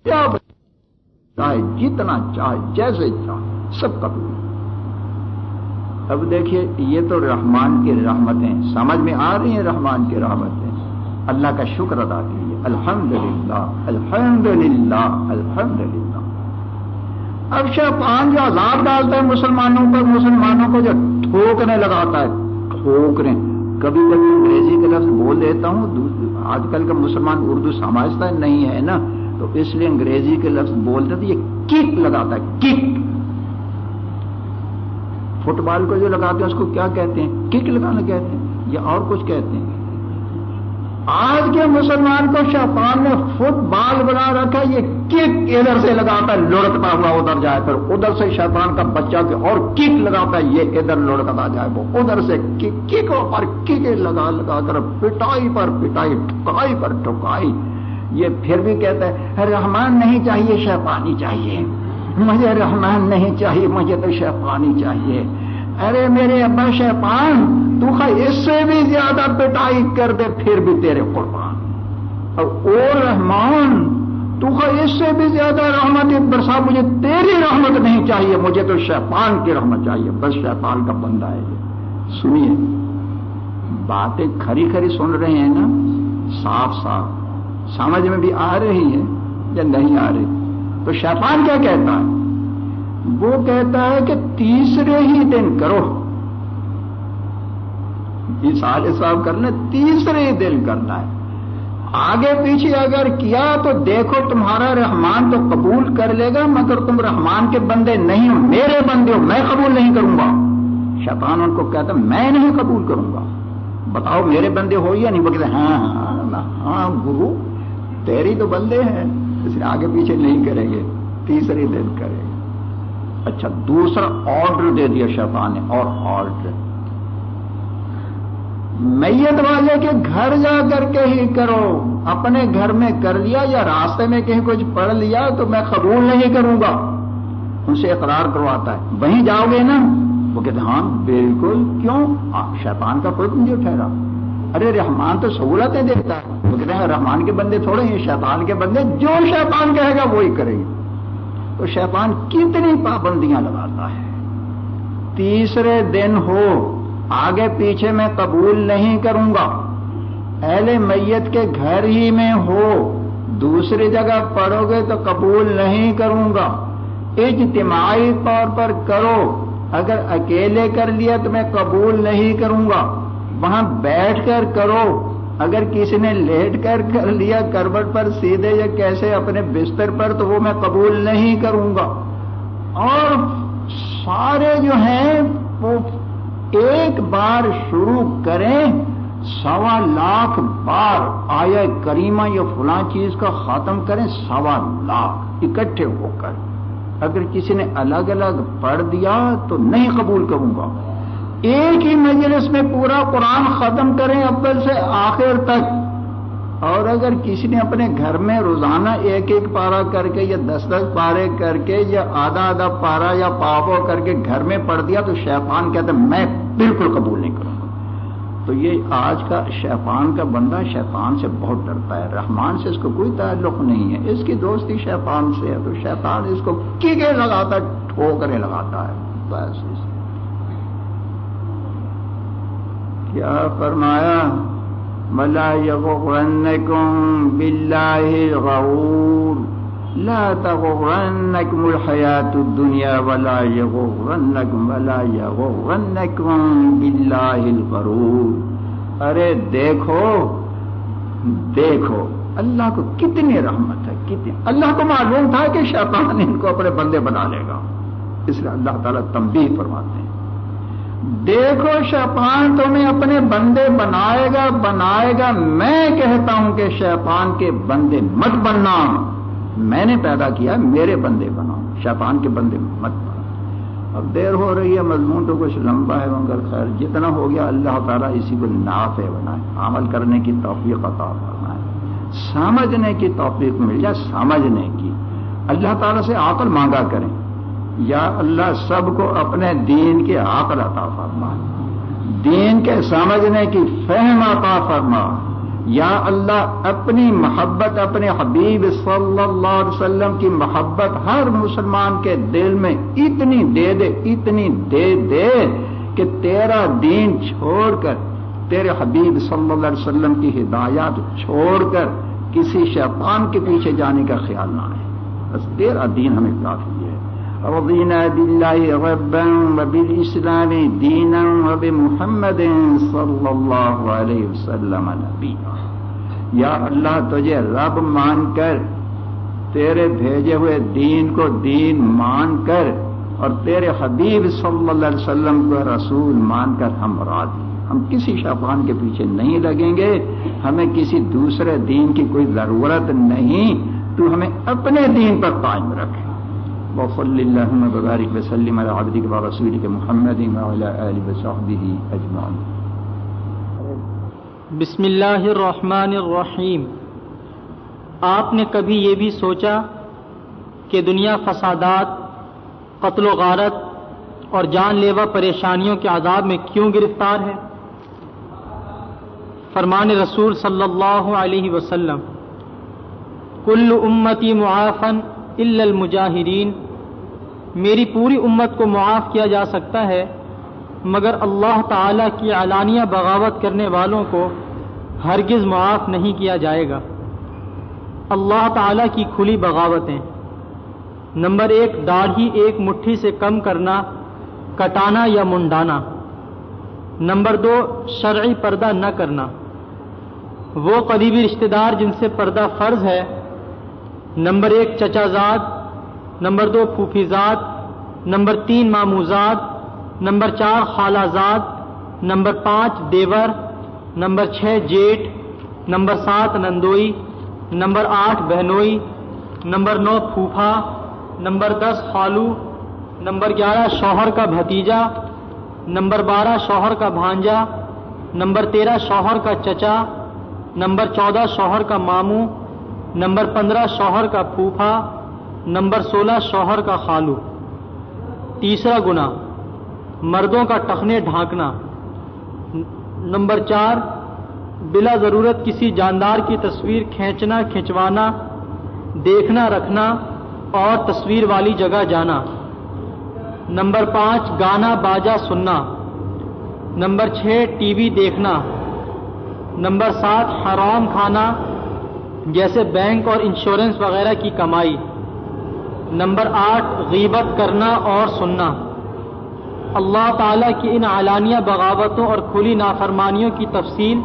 چاہے جتنا چاہے، جیسے چاہے، سب قبول اب دیکھیے، یہ تو رحمان کی رحمتیں، سمجھ میں آ رہی ہیں رحمان کی رحمتیں۔ اللہ کا شکر ادا کیجیے۔ الحمد للہ الحمد للہ الحمد للہ اب شیطان جو عذاب ڈالتا ہے مسلمانوں پر، مسلمانوں کو جو ٹھوکنے لگاتا ہے ٹھوکنے کبھی کبھی انگریزی کے لفظ بول دیتا ہوں آج کل کا مسلمان اردو سمجھتا نہیں ہے نا، تو اس لیے انگریزی کے لفظ بولتے تو یہ کک لگاتا ہے، کک۔ فٹ بال کو جو لگاتے ہیں، اس کو کیا کہتے ہیں؟ کک لگانا کہتے ہیں، یا اور کچھ کہتے ہیں۔ آج کے مسلمان کو شیطان نے فٹ بال بنا رکھا یہ کک ادھر سے لگاتا ہے، لڑکتا ہوا ادھر جائے، پھر ادھر سے شیطان کا بچہ کے اور کک لگاتا ہے، یہ ادھر لڑکتا جائے، وہ ادھر سے کک پر کک لگا لگا کر پٹائی پر پٹائی، ٹھکائی پر ٹھکائی۔ یہ پھر بھی کہتا ہے رحمان نہیں چاہیے، شیطانی چاہیے۔ مجھے رحمان نہیں چاہیے، مجھے تو شیطانی چاہیے۔ ارے میرے ابا شیطان، تو اس سے بھی زیادہ پٹائی کر دے، پھر بھی تیرے قربان۔ اور او رحمان، تو اس سے بھی زیادہ رحمت برسا مجھے تیری رحمت نہیں چاہیے، مجھے تو شیطان کی رحمت چاہیے، بس شیطان کا بندہ ہے۔ یہ سنیے، باتیں کھری کھری سن رہے ہیں نا، صاف صاف، سمجھ میں بھی آ رہی ہے یا نہیں آ رہی؟ تو شیطان کیا کہتا ہے؟ وہ کہتا ہے کہ تیسرے ہی دن کرو۔ یہ سال صاحب کرنا تیسرے ہی دن کرنا ہے۔ آگے پیچھے اگر کیا تو دیکھو تمہارا رحمان تو قبول کر لے گا، مگر تم رحمان کے بندے نہیں ہو، میرے بندے ہو، میں قبول نہیں کروں گا۔ شیطان ان کو کہتا میں نہیں قبول کروں گا۔ بتاؤ میرے بندے ہو یا نہیں؟ وہ کہتے ہاں،, ہاں ہاں ہاں گرو تیری تو بندے ہیں، اس لیے آگے پیچھے نہیں کریں گے، تیسرے دن کریں گے۔ اچھا دوسرا آرڈر دے دیا شیطان نے، اور آرڈر۔ میت والے کے گھر جا کر کے ہی کرو، اپنے گھر میں کر لیا یا راستے میں کہیں کچھ پڑھ لیا تو میں قبول نہیں کروں گا۔ ان سے اقرار کرواتا ہے۔ وہیں جاؤ گے نا؟ وہ کہتے ہاں بالکل۔ کیوں؟ شیطان کا کوئی نہیں ٹھہرا۔ ارے، رحمان تو سہولتیں دیتا ہے۔ وہ کہتے ہیں، رحمان کے بندے تھوڑے ہیں، شیطان کے بندے جو شیطان کہے گا وہی کرے گا تو شیطان کتنی پابندیاں لگاتا ہے۔ تیسرے دن ہو، آگے پیچھے میں قبول نہیں کروں گا۔ اہل میت کے گھر ہی میں ہو، دوسری جگہ پڑھو گے تو قبول نہیں کروں گا۔ اجتماعی طور پر کرو، اگر اکیلے کر لیا تو میں قبول نہیں کروں گا۔ وہاں بیٹھ کر کرو اگر کسی نے لیٹ کر کر لیا کروٹ پر سیدھے یا کیسے اپنے بستر پر، تو وہ میں قبول نہیں کروں گا۔ اور سارے جو ہیں، وہ ایک بار شروع کریں، سوا لاکھ بار آیا کریمہ یا فلاں چیز کا خاتم کریں، سوا لاکھ اکٹھے ہو کر۔ اگر کسی نے الگ الگ پڑھ دیا، تو نہیں قبول کروں گا۔ ایک ہی مجلس میں پورا قرآن ختم کریں اول سے آخر تک۔ اور اگر کسی نے اپنے گھر میں روزانہ ایک ایک پارا کر کے یا دس دس پارے کر کے یا آدھا آدھا پارا یا پاپو کر کے گھر میں پڑھ دیا تو شیطان کہتا میں بالکل قبول نہیں کروں گا۔ تو یہ آج کا شیطان کا بندہ شیطان سے بہت ڈرتا ہے۔ رحمان سے اس کو کوئی تعلق نہیں ہے۔ اس کی دوستی شیطان سے ہے۔ تو شیطان اس کو کیکے لگاتا ٹھوکرے لگاتا ہے۔ بس کیا فرمایا؟ ملا یغرنکم باللہ الغرور لا تغرنکم الحیات الدنیا ولا یغرنکم ولا یغرنکم باللہ الغرور ارے دیکھو دیکھو، اللہ کو کتنی رحمت ہے، کتنی۔ اللہ کو معلوم تھا کہ شیطان ان کو اپنے بندے بنا لے گا۔ اس لیے اللہ تعالیٰ تنبیہ فرماتے ہیں۔ دیکھو شیطان تمہیں اپنے بندے بنائے گا بنائے گا۔ میں کہتا ہوں کہ شیطان کے بندے مت بننا۔ میں نے پیدا کیا، میرے بندے بناؤ۔ شیطان کے بندے مت بنا اب دیر ہو رہی ہے، مضمون تو کچھ لمبا ہے، مگر خیر، جتنا ہو گیا، اللہ تعالیٰ اسی کو نافع بنائے۔ عمل کرنے کی توفیق عطا فرمائے۔ سمجھنے کی توفیق مل جائے، سمجھنے کی۔ اللہ تعالیٰ سے عقل مانگا کریں۔ یا اللہ سب کو اپنے دین کے عقل عطا فرما۔ دین کے سمجھنے کی فہم عطا فرما۔ یا اللہ اپنی محبت، اپنے حبیب صلی اللہ علیہ وسلم کی محبت ہر مسلمان کے دل میں اتنی دے دے، اتنی دے دے کہ تیرا دین چھوڑ کر، تیرے حبیب صلی اللہ علیہ وسلم کی ہدایات چھوڑ کر کسی شیطان کے پیچھے جانے کا خیال نہ آئے۔ بس تیرا دین ہمیں کافی ہے رضینا باللہ ربا وبالاسلام دینا وبمحمد صلی اللہ علیہ وسلم نبی یا اللہ تجھے رب مان کر، تیرے بھیجے ہوئے دین کو دین مان کر، اور تیرے حبیب صلی اللہ علیہ وسلم کو رسول مان کر ہم راضی ہم کسی شیطان کے پیچھے نہیں لگیں گے، ہمیں کسی دوسرے دین کی کوئی ضرورت نہیں۔ تو ہمیں اپنے دین پر قائم رکھے وصلی اللہم ببارک وسلم علی عبدک و رسولک محمد و علی آل وصحبہ بسم اللہ الرحمن الرحیم. آپ نے کبھی یہ بھی سوچا کہ دنیا فسادات، قتل و غارت اور جان لیوا پریشانیوں کے عذاب میں کیوں گرفتار ہے؟ فرمان رسول صلی اللہ علیہ وسلم، کل امتی معافن الا المجاہرین میری پوری امت کو معاف کیا جا سکتا ہے، مگر اللہ تعالی کی علانیہ بغاوت کرنے والوں کو ہرگز معاف نہیں کیا جائے گا۔ اللہ تعالی کی کھلی بغاوتیں۔ نمبر ایک، داڑھی ایک مٹھی سے کم کرنا، کٹانا یا منڈانا۔ نمبر دو، شرعی پردہ نہ کرنا۔ وہ قریبی رشتہ دار جن سے پردہ فرض ہے۔ نمبر ایک، چچا زاد نمبر دو پھوپھی زاد، نمبر تین ماموزاد نمبر چار خالہ زاد، نمبر پانچ دیور، نمبر چھ جیٹ، نمبر سات نندوئی، نمبر آٹھ بہنوئی، نمبر نو پھوپھا، نمبر دس خالو، نمبر گیارہ شوہر کا بھتیجا، نمبر بارہ شوہر کا بھانجا، نمبر تیرہ شوہر کا چچا، نمبر چودہ شوہر کا ماموں نمبر پندرہ شوہر کا پھوپھا نمبر سولہ، شوہر کا خالو۔ تیسرا گنا مردوں کا ٹخنے ڈھانکنا۔ نمبر چار، بلا ضرورت کسی جاندار کی تصویر کھینچنا، کھنچوانا، دیکھنا، رکھنا اور تصویر والی جگہ جانا۔ نمبر پانچ، گانا، باجا، سننا۔ نمبر چھ، ٹی وی دیکھنا۔ نمبر سات، حرام کھانا، جیسے بینک اور انشورنس وغیرہ کی کمائی۔ نمبر آٹھ، غیبت کرنا اور سننا۔ اللہ تعالیٰ کی ان اعلانیہ بغاوتوں اور کھلی نافرمانیوں کی تفصیل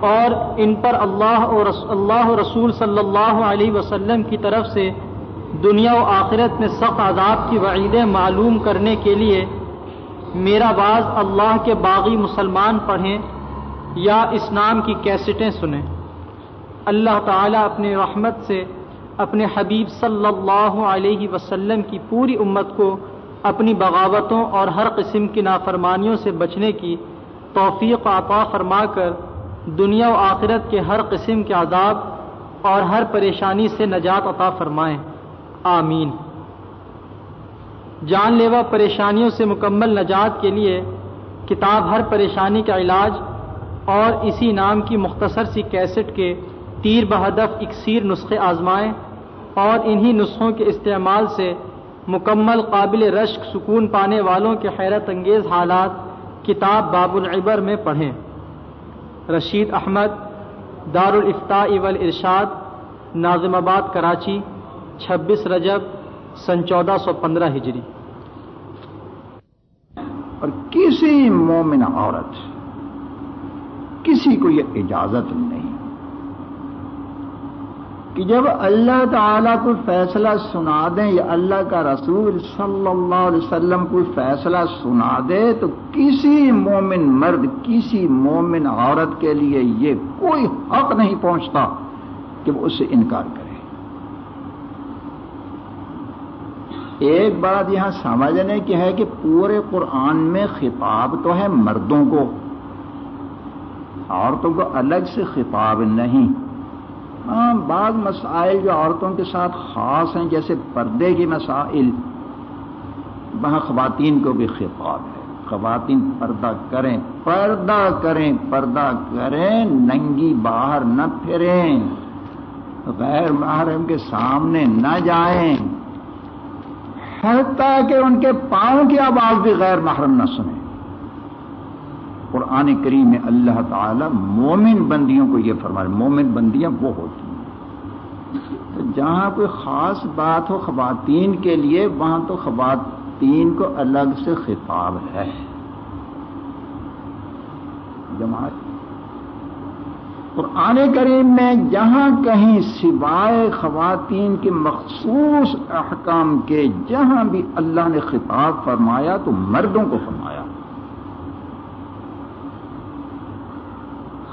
اور ان پر اللہ اور اللہ رسول صلی اللہ علیہ وسلم کی طرف سے دنیا و آخرت میں سخت عذاب کی وعیدیں معلوم کرنے کے لیے میرا باز اللہ کے باغی مسلمان پڑھیں یا اس نام کی کیسٹیں سنیں۔ اللہ تعالیٰ اپنے رحمت سے اپنے حبیب صلی اللہ علیہ وسلم کی پوری امت کو اپنی بغاوتوں اور ہر قسم کی نافرمانیوں سے بچنے کی توفیق عطا فرما کر دنیا و آخرت کے ہر قسم کے عذاب اور ہر پریشانی سے نجات عطا فرمائیں۔ آمین۔ جان لیوا پریشانیوں سے مکمل نجات کے لیے کتاب ہر پریشانی کا علاج اور اسی نام کی مختصر سی کیسٹ کے تیر بہدف اکثیر نسخے آزمائیں۔ اور انہی نسخوں کے استعمال سے مکمل قابل رشک سکون پانے والوں کے حیرت انگیز حالات کتاب باب العبر میں پڑھیں۔ رشید احمد دارالفتا والارشاد، ناظم آباد، کراچی، چھبیس رجب سن چودہ سو پندرہ ہجری۔ اور کسی مومن عورت، کسی کو یہ اجازت نہیں کہ جب اللہ تعالیٰ کو فیصلہ سنا دیں یا اللہ کا رسول صلی اللہ علیہ وسلم کو فیصلہ سنا دے تو کسی مومن مرد، کسی مومن عورت کے لیے یہ کوئی حق نہیں پہنچتا کہ وہ اس سے انکار کرے۔ ایک بات یہاں سمجھنے کی ہے کہ پورے قرآن میں خطاب تو ہے مردوں کو، عورتوں کو الگ سے خطاب نہیں۔ بعض مسائل جو عورتوں کے ساتھ خاص ہیں، جیسے پردے کے مسائل، وہاں خواتین کو بھی خطاب ہے۔ خواتین پردہ کریں پردہ کریں پردہ کریں، ننگی باہر نہ پھریں، غیر محرم کے سامنے نہ جائیں۔ حتیٰ کہ ان کے پاؤں کی آواز بھی غیر محرم نہ سنیں۔ قرآن کریم میں اللہ تعالی مومن بندیوں کو یہ فرمائے مومن بندیاں وہ ہوتی ہیں۔ تو جہاں کوئی خاص بات ہو خواتین کے لیے، وہاں تو خواتین کو الگ سے خطاب ہے۔ جماعت، قرآن کریم میں جہاں کہیں سوائے خواتین کے مخصوص احکام کے، جہاں بھی اللہ نے خطاب فرمایا تو مردوں کو فرمایا۔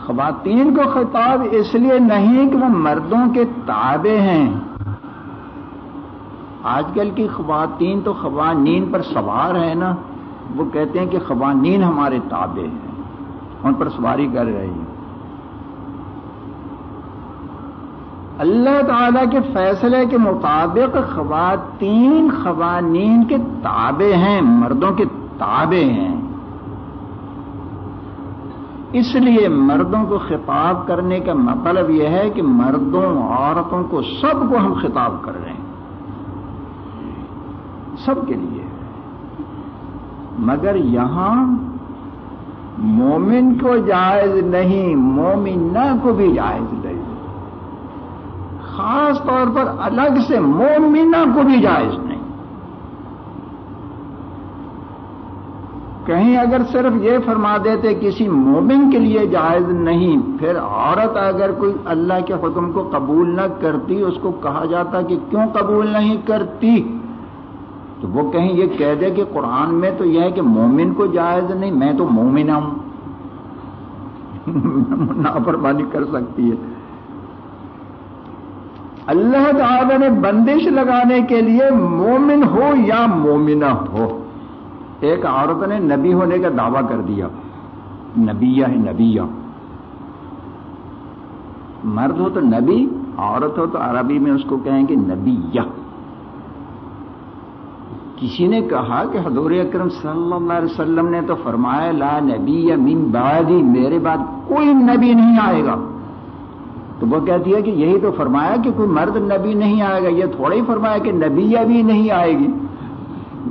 خواتین کو خطاب اس لیے نہیں کہ وہ مردوں کے تابع ہیں۔ آج کل کی خواتین تو خوانین پر سوار ہیں نا۔ وہ کہتے ہیں کہ خوانین ہمارے تابع ہیں۔ ان پر سواری کر رہی ہیں۔ اللہ تعالی کے فیصلے کے مطابق خواتین خوانین کے تابع ہیں، مردوں کے تابع ہیں۔ اس لیے مردوں کو خطاب کرنے کا مطلب یہ ہے کہ مردوں عورتوں کو سب کو ہم خطاب کر رہے ہیں۔ سب کے لیے۔ مگر یہاں مومن کو جائز نہیں، مومنہ کو بھی جائز نہیں۔ خاص طور پر الگ سے مومنہ کو بھی جائز نہیں۔ کہیں اگر صرف یہ فرما دیتے کسی مومن کے لیے جائز نہیں، پھر عورت اگر کوئی اللہ کے حکم کو قبول نہ کرتی، اس کو کہا جاتا کہ کیوں قبول نہیں کرتی؟ تو وہ کہیں یہ کہہ دے کہ قرآن میں تو یہ ہے کہ مومن کو جائز نہیں، میں تو مومنہ ہوں۔ نافرمانی کر سکتی ہے۔ اللہ تعالی نے بندش لگانے کے لیے مومن ہو یا مومنہ ہو؟ ایک عورت نے نبی ہونے کا دعویٰ کر دیا۔ نبیہ ہے نبیہ۔ مرد ہو تو نبی، عورت ہو تو عربی میں اس کو کہیں گے نبیہ۔ کسی نے کہا کہ حضور اکرم صلی اللہ علیہ وسلم نے تو فرمایا، لا نبی من بعدی، میرے بعد کوئی نبی نہیں آئے گا۔ تو وہ کہتی ہے کہ یہی تو فرمایا کہ کوئی مرد نبی نہیں آئے گا، یہ تھوڑا ہی فرمایا کہ نبیہ بھی نہیں آئے گی۔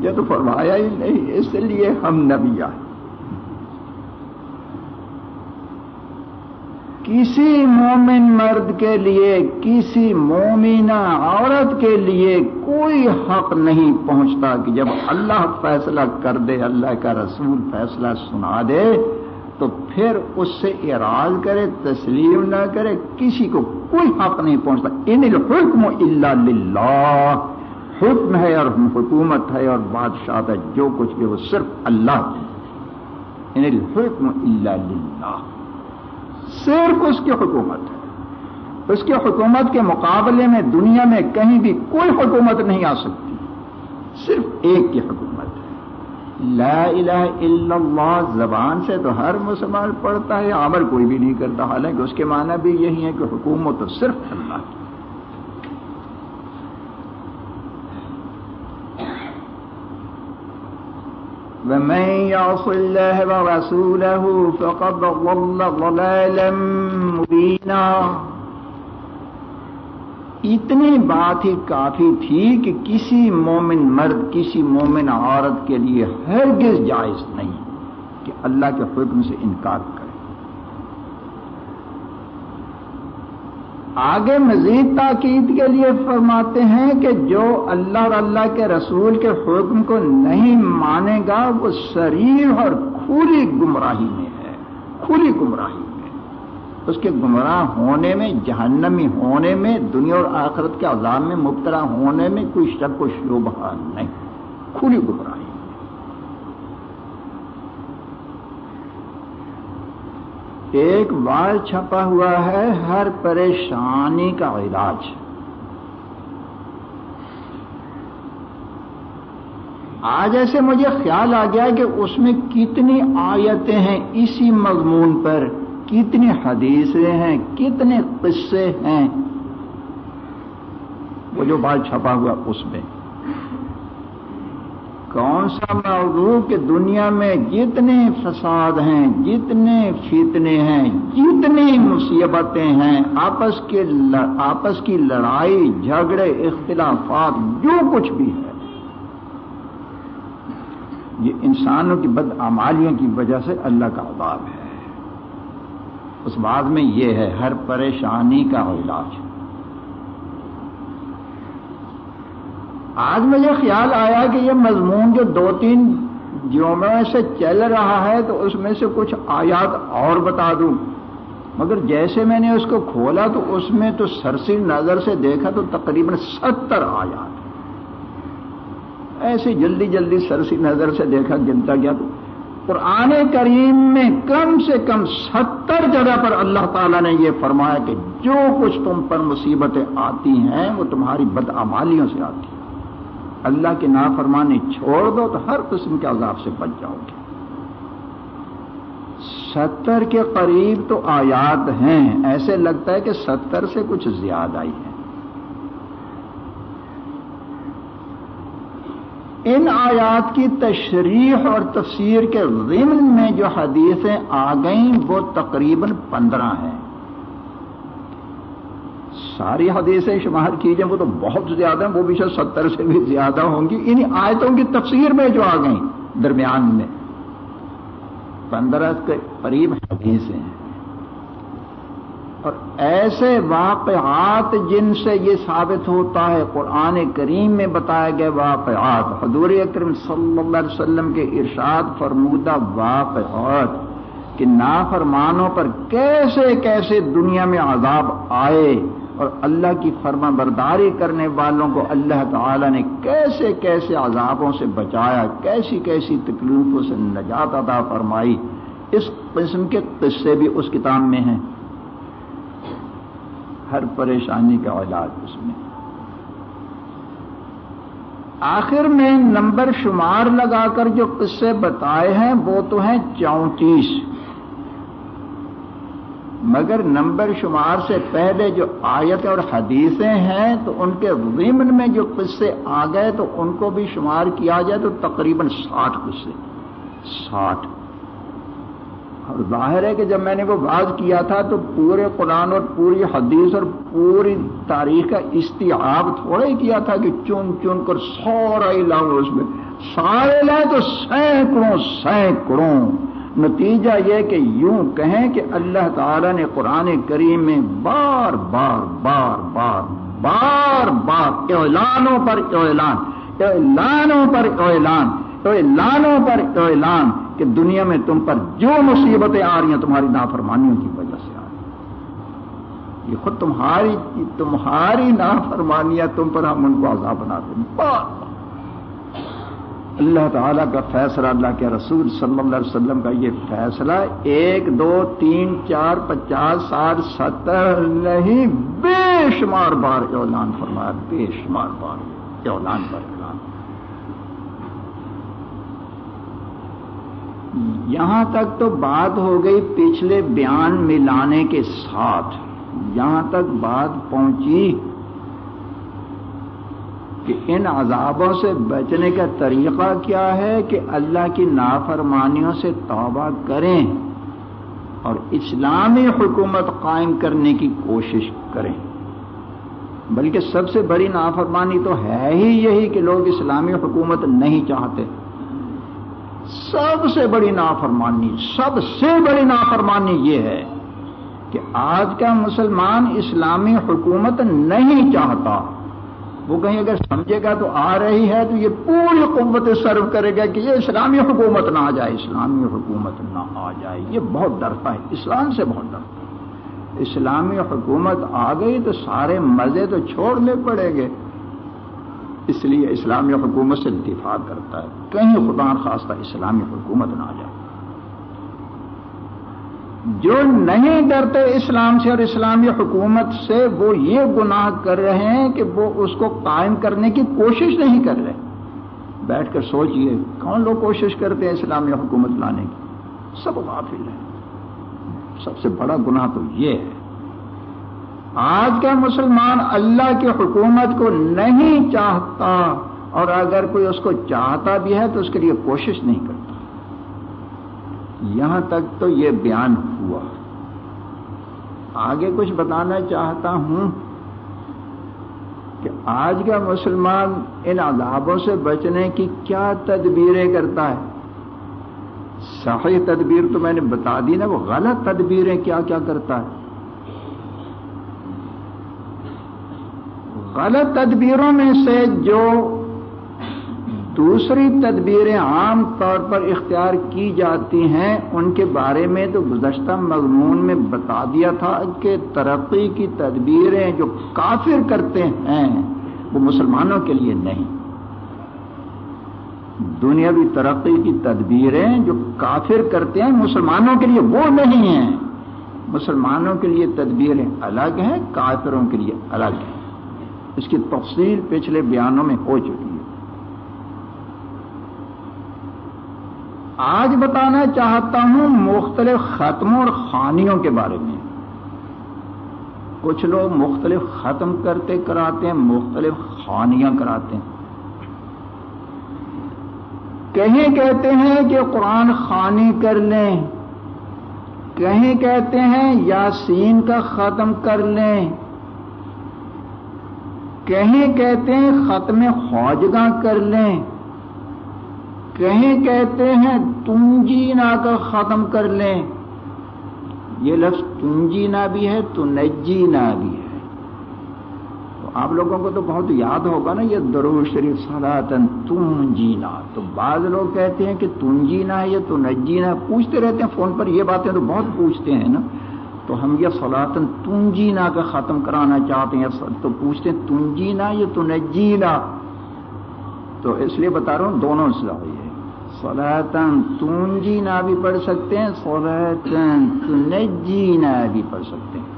یہ تو فرمایا ہی نہیں، اس لیے ہم نبی آئے۔ کسی مومن مرد کے لیے، کسی مومنہ عورت کے لیے کوئی حق نہیں پہنچتا کہ جب اللہ فیصلہ کر دے، اللہ کا رسول فیصلہ سنا دے، تو پھر اس سے اراض کرے، تسلیم نہ کرے، کسی کو کوئی حق نہیں پہنچتا۔ ان الحکم الا للہ حکم ہے اور حکومت ہے اور بادشاہ ہے، جو کچھ بھی وہ صرف اللہ۔ ان الحکم الا للہ۔ صرف اس کی حکومت ہے۔ اس کی حکومت کے مقابلے میں دنیا میں کہیں بھی کوئی حکومت نہیں آ سکتی۔ صرف ایک کی حکومت ہے۔ لا الہ الا اللہ، زبان سے تو ہر مسلمان پڑھتا ہے، عمل کوئی بھی نہیں کرتا۔ حالانکہ اس کے معنی بھی یہی ہے کہ حکومت تو صرف اللہ کی۔ ومن يعص الله ورسوله فقد ضل ضلالا مبينا۔ اتنی بات ہی کافی تھی کہ کسی مومن مرد، کسی مومن عورت کے لیے ہرگز جائز نہیں کہ اللہ کے حکم سے انکار کرے۔ آگے مزید تاکید کے لیے فرماتے ہیں کہ جو اللہ اور اللہ کے رسول کے حکم کو نہیں مانے گا، وہ شریف اور کھلی گمراہی میں ہے۔ کھلی گمراہی میں۔ اس کے گمراہ ہونے میں، جہنمی ہونے میں، دنیا اور آخرت کے عذاب میں مبتلا ہونے میں کوئی شک و شبہ نہیں۔ کھلی گمراہی۔ ایک بال چھپا ہوا ہے، ہر پریشانی کا علاج۔ آج ایسے مجھے خیال آ گیا کہ اس میں کتنی آیتیں ہیں اسی مضمون پر، کتنی حدیثیں ہیں، کتنے قصے ہیں۔ وہ جو بال چھپا ہوا اس میں۔ کون سا موضوع کہ دنیا میں جتنے فساد ہیں، جتنے فتنے ہیں، جتنی مصیبتیں ہیں، آپس کے آپس کی لڑائی، جھگڑے، اختلافات، جو کچھ بھی ہے۔ یہ انسانوں کی بدعمالیوں کی وجہ سے اللہ کا عذاب ہے۔ اس بات میں یہ ہے، ہر پریشانی کا علاج۔ آج مجھے خیال آیا کہ یہ مضمون جو دو تین جمعے سے چل رہا ہے تو اس میں سے کچھ آیات اور بتا دوں۔ مگر جیسے میں نے اس کو کھولا تو اس میں تو سرسی نظر سے دیکھا تو تقریباً ستر آیات۔ ایسے جلدی جلدی سرسی نظر سے دیکھا گنتا گیا تو قرآن کریم میں کم سے کم ستر جگہ پر اللہ تعالیٰ نے یہ فرمایا کہ جو کچھ تم پر مصیبتیں آتی ہیں وہ تمہاری بدعمالیوں سے آتی ہیں۔ اللہ کی نافرمانی چھوڑ دو تو ہر قسم کے عذاب سے بچ جاؤ گے۔ ستر کے قریب تو آیات ہیں۔ ایسے لگتا ہے کہ ستر سے کچھ زیادہ ہی ہے ان آیات کی تشریح اور تفسیر کے ضمن میں جو حدیثیں آ گئیں وہ تقریباً پندرہ ہیں۔ ساری حدیثیں شمار کی جائیں، وہ تو بہت زیادہ ہیں، وہ بھی شاید ستر سے بھی زیادہ ہوں گی۔ ان آیتوں کی تفسیر میں جو آ گئیں درمیان میں۔ پندرہ کے قریب حدیثیں ہیں۔ اور ایسے واقعات جن سے یہ ثابت ہوتا ہے، قرآن کریم میں بتایا گئے واقعات۔ حضور اکرم صلی اللہ علیہ وسلم کے ارشاد فرمودہ واقعات کہ نافرمانوں پر کیسے کیسے دنیا میں عذاب آئے۔ اور اللہ کی فرما برداری کرنے والوں کو اللہ تعالی نے کیسے کیسے عذابوں سے بچایا، کیسی کیسی تکلیفوں سے نجات ادا فرمائی، اس قسم کے قصے بھی اس کتاب میں ہیں۔ ہر پریشانی کا علاج اس میں۔ آخر میں نمبر شمار لگا کر جو قصے بتائے ہیں، وہ تو ہیں چونتیس۔ مگر نمبر شمار سے پہلے جو آیت اور حدیثیں ہیں، تو ان کے ضمن میں جو قصے آ گئے، تو ان کو بھی شمار کیا جائے، تو تقریباً ساٹھ قصے، ساٹھ۔ اور ظاہر ہے کہ جب میں نے وہ باز کیا تھا، تو پورے قرآن اور پوری حدیث اور پوری تاریخ کا استیاب تھوڑا ہی کیا تھا کہ چن چن کر سورا ہی لاؤ اس میں، سارے لائے تو سینکڑوں سینکڑوں۔ نتیجہ یہ کہ یوں کہیں کہ اللہ تعالی نے قرآن کریم میں بار بار بار بار بار بار اعلانوں پر اعلان، اعلانوں پر اعلان، اعلانوں پر اعلان کہ دنیا میں تم پر جو مصیبتیں آ رہی ہیں تمہاری نافرمانیوں کی وجہ سے آ رہی ہیں۔ یہ خود تمہاری تمہاری نافرمانیاں تم پر ہم ان کو عذاب بناتے ہیں اللہ تعالیٰ کا فیصلہ، اللہ کے رسول صلی اللہ علیہ وسلم کا یہ فیصلہ ایک، دو، تین، چار، پچاس، ساٹھ، ستر، نہیں بے شمار بار اعلان فرمایا بے شمار بار اعلان پر اعلان۔ یہاں تک تو بات ہو گئی پچھلے بیان ملانے کے ساتھ۔ یہاں تک بات پہنچی۔ کہ ان عذابوں سے بچنے کا طریقہ کیا ہے کہ اللہ کی نافرمانیوں سے توبہ کریں اور اسلامی حکومت قائم کرنے کی کوشش کریں۔ بلکہ سب سے بڑی نافرمانی تو ہے ہی یہی کہ لوگ اسلامی حکومت نہیں چاہتے۔ سب سے بڑی نافرمانی، سب سے بڑی نافرمانی یہ ہے کہ آج کا مسلمان اسلامی حکومت نہیں چاہتا۔ وہ کہیں اگر سمجھے گا تو آ رہی ہے تو یہ پوری قوت سرو کرے گا کہ یہ اسلامی حکومت نہ آ جائے، اسلامی حکومت نہ آ جائے۔ یہ بہت ڈرتا ہے، اسلام سے بہت ڈرتا ہے۔ اسلامی حکومت آ گئی تو سارے مزے تو چھوڑنے پڑیں گے۔ اس لیے اسلامی حکومت سے دفاع کرتا ہے۔ کہیں خدا خاصہ اسلامی حکومت نہ آ جائے۔ جو نہیں ڈرتے اسلام سے اور اسلامی حکومت سے، وہ یہ گناہ کر رہے ہیں کہ وہ اس کو قائم کرنے کی کوشش نہیں کر رہے۔ بیٹھ کر سوچئے، کون لوگ کوشش کرتے ہیں اسلامی حکومت لانے کی؟ سب غافل ہیں۔ سب سے بڑا گناہ تو یہ ہے۔ آج کا مسلمان اللہ کی حکومت کو نہیں چاہتا اور اگر کوئی اس کو چاہتا بھی ہے تو اس کے لیے کوشش نہیں کرتا۔ یہاں تک تو یہ بیان ہوا۔ آگے کچھ بتانا چاہتا ہوں کہ آج کا مسلمان ان عذابوں سے بچنے کی کیا تدبیریں کرتا ہے۔ صحیح تدبیر تو میں نے بتا دی نا، وہ غلط تدبیریں کیا کیا کرتا ہے۔ غلط تدبیروں میں سے جو دوسری تدبیریں عام طور پر اختیار کی جاتی ہیں، ان کے بارے میں تو گزشتہ مضمون میں بتا دیا تھا کہ ترقی کی تدبیریں جو کافر کرتے ہیں، وہ مسلمانوں کے لیے نہیں۔ دنیاوی ترقی کی تدبیریں جو کافر کرتے ہیں، مسلمانوں کے لیے وہ نہیں ہیں۔ مسلمانوں کے لیے تدبیریں الگ ہیں، کافروں کے لیے الگ ہیں۔ اس کی تفصیل پچھلے بیانوں میں ہو چکی ہے آج بتانا چاہتا ہوں مختلف ختموں اور خانیوں کے بارے میں۔ کچھ لوگ مختلف ختم کرتے کراتے ہیں، مختلف خانیاں کراتے ہیں۔ کہیں کہتے ہیں کہ قرآن خانی کر لیں۔ کہیں کہتے ہیں یاسین کا ختم کر لیں۔ کہیں کہتے ہیں ختم خوجگاں کر لیں۔ کہیں کہتے ہیں تنجینا کا ختم کر لیں۔ یہ لفظ تنجینا بھی ہے تنجینا بھی ہے۔ تو آپ لوگوں کو تو بہت یاد ہوگا نا یہ درو شریف سلاتن تنجینا تو بعض لوگ کہتے ہیں کہ تنجینا ہے یا تنجینا پوچھتے رہتے ہیں فون پر، یہ باتیں تو بہت پوچھتے ہیں نا۔ تو ہم یہ سلاتن تنجینا کا ختم کرانا چاہتے ہیں۔ تو پوچھتے ہیں تنجینا یا تنجینا تو اس لیے بتا رہا ہوں، دونوں سے ہے۔ سولاتن تونجینا بھی پڑھ سکتے ہیں سولاتن تنجینا بھی پڑھ سکتے ہیں۔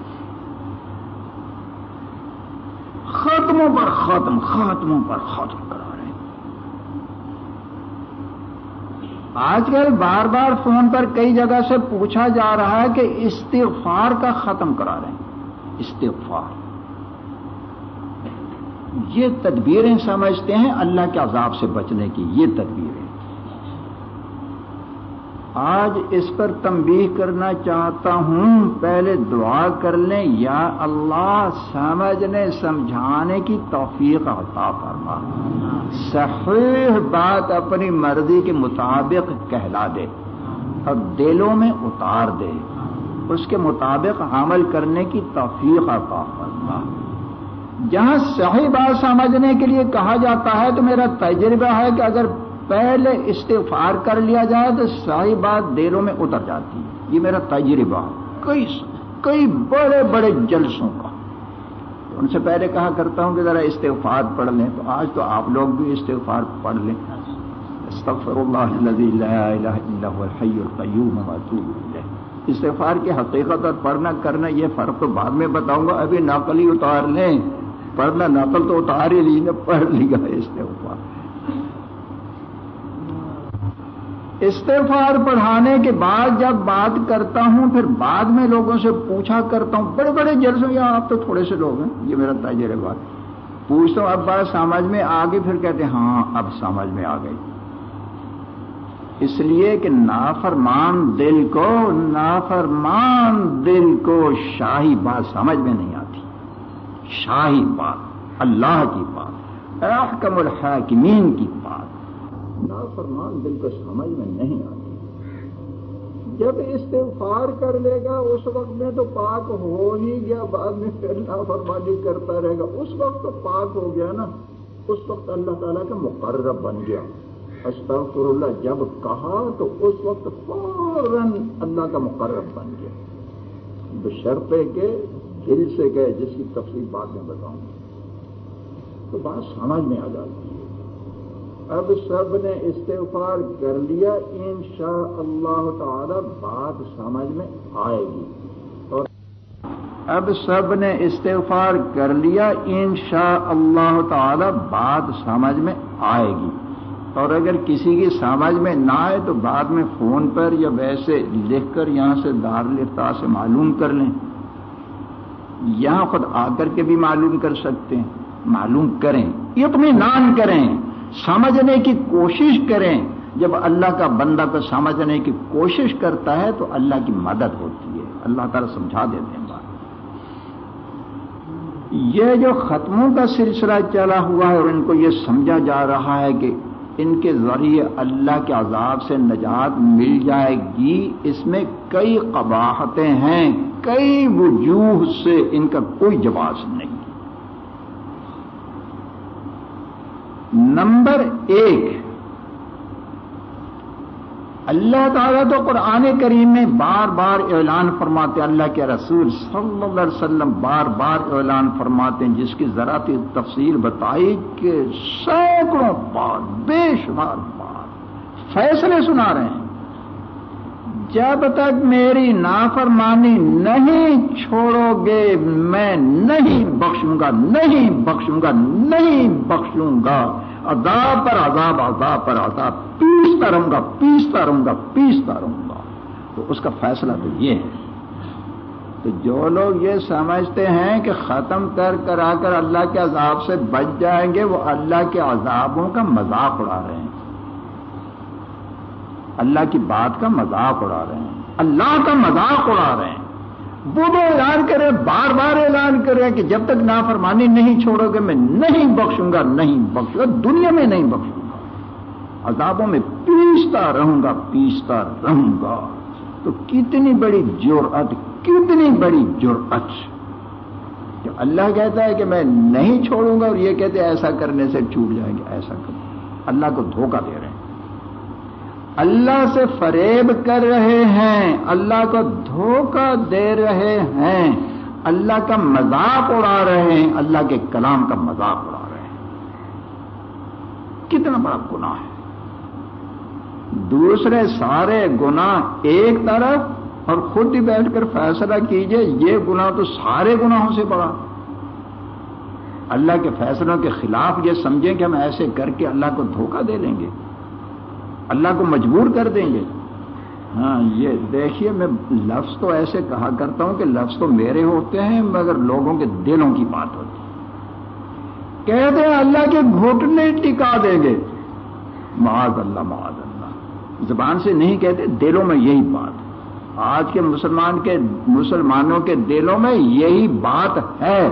ختموں پر ختم، ختموں پر ختم کرا رہے ہیں۔ آج کل بار بار فون پر کئی جگہ سے پوچھا جا رہا ہے کہ استغفار کا ختم کرا رہے ہیں۔ استغفار۔ یہ تدبیریں سمجھتے ہیں اللہ کے عذاب سے بچنے کی، یہ تدبیریں آج اس پر تنبیہ کرنا چاہتا ہوں، پہلے دعا کر لیں، یا اللہ سمجھنے، سمجھانے کی توفیق عطا فرما۔ صحیح بات اپنی مرضی کے مطابق کہلا دے، اور دلوں میں اتار دے۔ اس کے مطابق عمل کرنے کی توفیق عطا فرما۔ جہاں صحیح بات سمجھنے کے لیے کہا جاتا ہے تو میرا تجربہ ہے کہ اگر پہلے استغفار کر لیا جائے تو صحیح بات دلوں میں اتر جاتی ہے۔ یہ میرا تجربہ کئی کئی بڑے بڑے جلسوں کا۔ ان سے پہلے کہا کرتا ہوں کہ ذرا استغفار پڑھ لیں۔ تو آج تو آپ لوگ بھی استغفار پڑھ لیں۔ استغفر اللہ لا الہ الا هو الحی القیوم واتوب الیہ۔ استغفار کی حقیقت اور پڑھنا کرنا یہ فرق تو بعد میں بتاؤں گا۔ ابھی نقل ہی اتار لیں۔ پڑھنا نقل تو اتار ہی لی نے پڑھ لیا استغفار۔ استغفار پڑھانے کے بعد جب بات کرتا ہوں، پھر بعد میں لوگوں سے پوچھا کرتا ہوں۔ بڑے بڑے جلسوں یا آپ تو تھوڑے سے لوگ ہیں، یہ میرا تاجر بات۔ پوچھتا ہوں، اب بات سمجھ میں آ گئی پھر کہتے ہیں ہاں اب سمجھ میں آ گئی اس لیے کہ نافرمان دل کو، نافرمان دل کو شاہی بات سمجھ میں نہیں آتی۔ شاہی بات، اللہ کی بات، احکم الحاکمین کی بات۔ نافرمان دل کو سمجھ میں نہیں آتی۔ جب استغفار کر لے گا، اس وقت میں تو پاک ہو ہی گیا، بعد میں پھر نافرمانی کرتا رہے گا۔ اس وقت تو پاک ہو گیا نا۔ اس وقت اللہ تعالیٰ کا مقرر بن گیا۔ استغفر اللہ جب کہا تو اس وقت فوراً اللہ کا مقرر بن گیا۔ بشرطے کے دل سے گئے جس کی تفصیل بعد میں بتاؤں۔ تو بات سمجھ میں آ جاتی۔ ہے اب سب نے استغفار کر لیا ان شاء اللہ تعالی بات سمجھ میں آئے گی۔ اور اب سب نے استغفار کر لیا ان شاء اللہ تعالی بات سمجھ میں آئے گی۔ اور اگر کسی کی سمجھ میں نہ آئے تو بعد میں فون پر یا ویسے لکھ کر یہاں سے دار لفتا سے معلوم کر لیں۔ یہاں خود آ کر کے بھی معلوم کر سکتے ہیں، معلوم کریں، اطمینان کریں۔ سمجھنے کی کوشش کریں۔ جب اللہ کا بندہ کو سمجھنے کی کوشش کرتا ہے تو اللہ کی مدد ہوتی ہے۔ اللہ تعالیٰ سمجھا دیتے ہیں بات۔ یہ جو ختموں کا سلسلہ چلا ہوا ہے اور ان کو یہ سمجھا جا رہا ہے کہ ان کے ذریعے اللہ کے عذاب سے نجات مل جائے گی، اس میں کئی قباحتیں ہیں، کئی وجوہ سے ان کا کوئی جواز نہیں۔ نمبر ایک، اللہ تعالیٰ تو قرآن کریم میں بار بار اعلان فرماتے اللہ کے رسول صلی اللہ علیہ وسلم بار بار اعلان فرماتے ہیں، جس کی ذرا تفصیل بتائی کہ سینکڑوں بار، بے شمار بار فیصلے سنا رہے ہیں۔ جب تک میری نافرمانی نہیں چھوڑو گے میں نہیں بخشوں گا، نہیں بخشوں گا، نہیں بخشوں گا۔ عذاب پر عذاب عذاب پر عذاب۔ پیستا رہوں گا، پیستا رہوں گا، پیستا رہوں گا۔ تو اس کا فیصلہ تو یہ ہے۔ تو جو لوگ یہ سمجھتے ہیں کہ ختم کر کر آ کر اللہ کے عذاب سے بچ جائیں گے، وہ اللہ کے عذابوں کا مذاق اڑا رہے ہیں۔ اللہ کی بات کا مذاق اڑا رہے ہیں۔ اللہ کا مذاق اڑا رہے ہیں۔ وہ تو اعلان کرے، بار بار اعلان کرے کہ جب تک نافرمانی نہیں چھوڑو گے، میں نہیں بخشوں گا، نہیں بخشوں گا، دنیا میں نہیں بخشوں گا۔ عذابوں میں پیستا رہوں گا، پیستا رہوں گا۔ تو کتنی بڑی جرأت، کتنی بڑی جرأت۔ کہ اللہ کہتا ہے کہ میں نہیں چھوڑوں گا اور یہ کہتے ہیں ایسا کرنے سے چھوٹ جائیں گے، ایسا کر اللہ کو دھوکہ دے رہے ہیں۔ اللہ سے فریب کر رہے ہیں، اللہ کو دھوکہ دے رہے ہیں۔ اللہ کا مذاق اڑا رہے ہیں، اللہ کے کلام کا مذاق اڑا رہے ہیں۔ کتنا بڑا گناہ ہے۔ دوسرے سارے گناہ ایک طرف اور خود ہی بیٹھ کر فیصلہ کیجیے، یہ گناہ تو سارے گناہوں سے بڑا۔ اللہ کے فیصلوں کے خلاف یہ سمجھیں کہ ہم ایسے کر کے اللہ کو دھوکہ دے لیں گے۔ اللہ کو مجبور کر دیں گے۔ ہاں یہ دیکھیے، میں لفظ تو ایسے کہا کرتا ہوں کہ لفظ تو میرے ہوتے ہیں، مگر لوگوں کے دلوں کی بات ہوتی ہے۔ کہتے ہیں اللہ کے گھٹنے ٹکا دیں گے۔ معاذ اللہ معاذ اللہ۔ زبان سے نہیں کہتے، دلوں میں یہی بات۔ آج کے مسلمان کے، مسلمانوں کے دلوں میں یہی بات ہے۔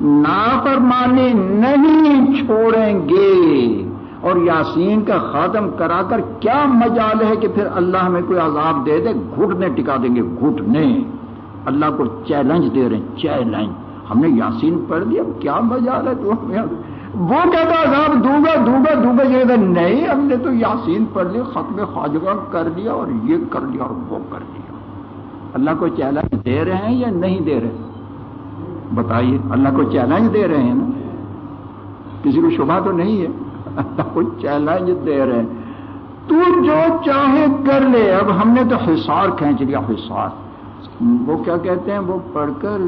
نافرمانی نہیں چھوڑیں گے۔ اور یاسین کا خاتم کرا کر کیا مجال ہے کہ پھر اللہ ہمیں کوئی عذاب دے دے؟ گھٹنے ٹکا دیں گے، گھٹنے۔ اللہ کو چیلنج دے رہے ہیں چیلنج ہم نے یاسین پڑھ دیا کیا مجال ہے تو؟ وہ کہتا عذاب دوں گا دوں گا دوں گا۔ یہ نہیں، ہم نے تو یاسین پڑھ لیا، ختم خواجگاہ کر لیا اور یہ کر لیا اور وہ کر لیا۔ اللہ کو چیلنج دے رہے ہیں یا نہیں دے رہے؟ بتائیے، اللہ کو چیلنج دے رہے ہیں نا؟ کسی کو شبہ تو نہیں ہے؟ کو چیلنج دے رہے تو جو چاہے کر لے۔ اب ہم نے تو حصار کھینچ لیا، حصار۔ وہ کیا کہتے ہیں؟ وہ پڑھ کر،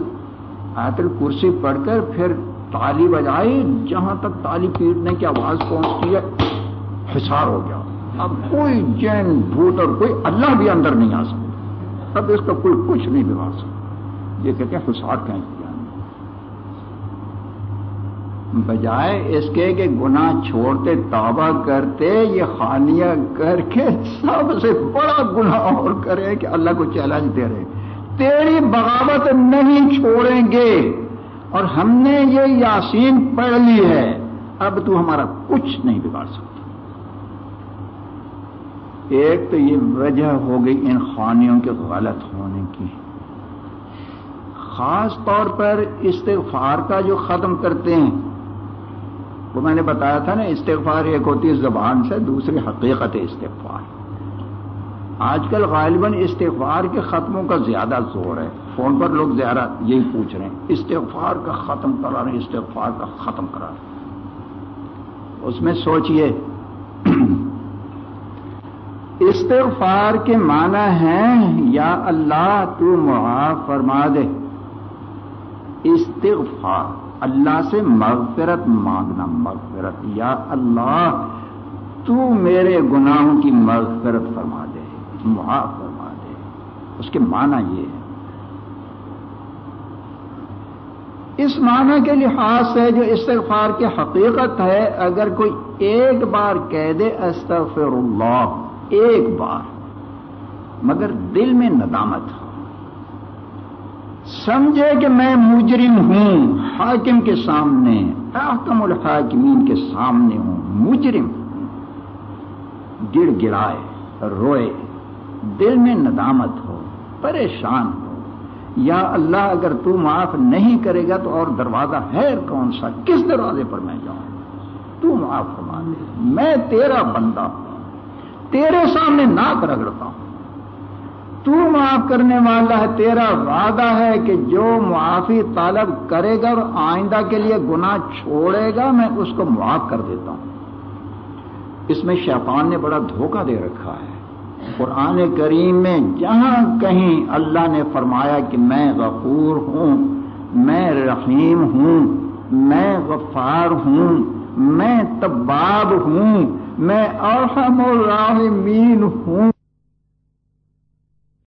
آیت کرسی پڑھ کر پھر تالی بجائی جہاں تک تالی پیٹنے کی آواز پہنچتی ہے، حصار ہو گیا۔ اب کوئی جین، بھوت اور کوئی اللہ بھی اندر نہیں آ سکتا۔ اب اس کا کوئی کچھ نہیں بگاڑ سکتا۔ یہ کہتے ہیں حصار کھینچ۔ بجائے اس کے کہ گناہ چھوڑتے، توبہ کرتے، یہ خانیاں کر کے سب سے بڑا گناہ اور کرے کہ اللہ کو چیلنج دے رہے تیری بغاوت نہیں چھوڑیں گے۔ اور ہم نے یہ یاسین پڑھ لی ہے۔ اب تو ہمارا کچھ نہیں بگاڑ سکتا۔ ایک تو یہ وجہ ہو گئی ان خانیوں کے غلط ہونے کی۔ خاص طور پر استغفار کا جو ختم کرتے ہیں۔ وہ میں نے بتایا تھا نا، استغفار ایک ہوتی ہے زبان سے، دوسری حقیقت استغفار۔ آج کل غالباً استغفار کے ختموں کا زیادہ زور ہے۔ فون پر لوگ زیادہ یہی پوچھ رہے ہیں۔ استغفار کا ختم کرا رہے ہیں، استغفار کا ختم کرا رہے ہیں۔ اس میں سوچئے۔ استغفار کے معنی ہیں، یا اللہ تو معاف فرما دے۔ استغفار۔ اللہ سے مغفرت مانگنا مغفرت، یا اللہ، تو میرے گناہوں کی مغفرت فرما دے، معاف فرما دے۔ اس کے معنی یہ ہے۔ اس معنی کے لحاظ سے جو استغفار کی حقیقت ہے، اگر کوئی ایک بار کہہ دے، استغفر اللہ، ایک بار، مگر دل میں ندامت۔ ہو سمجھے کہ میں مجرم ہوں، حاکم کے سامنے احکم الحاکمین کے سامنے ہوں، مجرم گڑ گڑائے، روئے، دل میں ندامت ہو، پریشان ہو۔ یا اللہ، اگر تو معاف نہیں کرے گا تو اور دروازہ ہے کون سا؟ کس دروازے پر میں جاؤں؟ تو معاف فرما دے۔ میں تیرا بندہ ہوں، تیرے سامنے ناک رگڑتا ہوں۔ تو معاف کرنے والا ہے، تیرا وعدہ ہے کہ جو معافی طالب کرے گا اور آئندہ کے لیے گناہ چھوڑے گا، میں اس کو معاف کر دیتا ہوں۔ اس میں شیطان نے بڑا دھوکہ دے رکھا ہے۔ قرآن کریم میں جہاں کہیں اللہ نے فرمایا کہ میں غفور ہوں، میں رحیم ہوں، میں غفار ہوں، میں تباب ہوں، میں ارحم الراحمین ہوں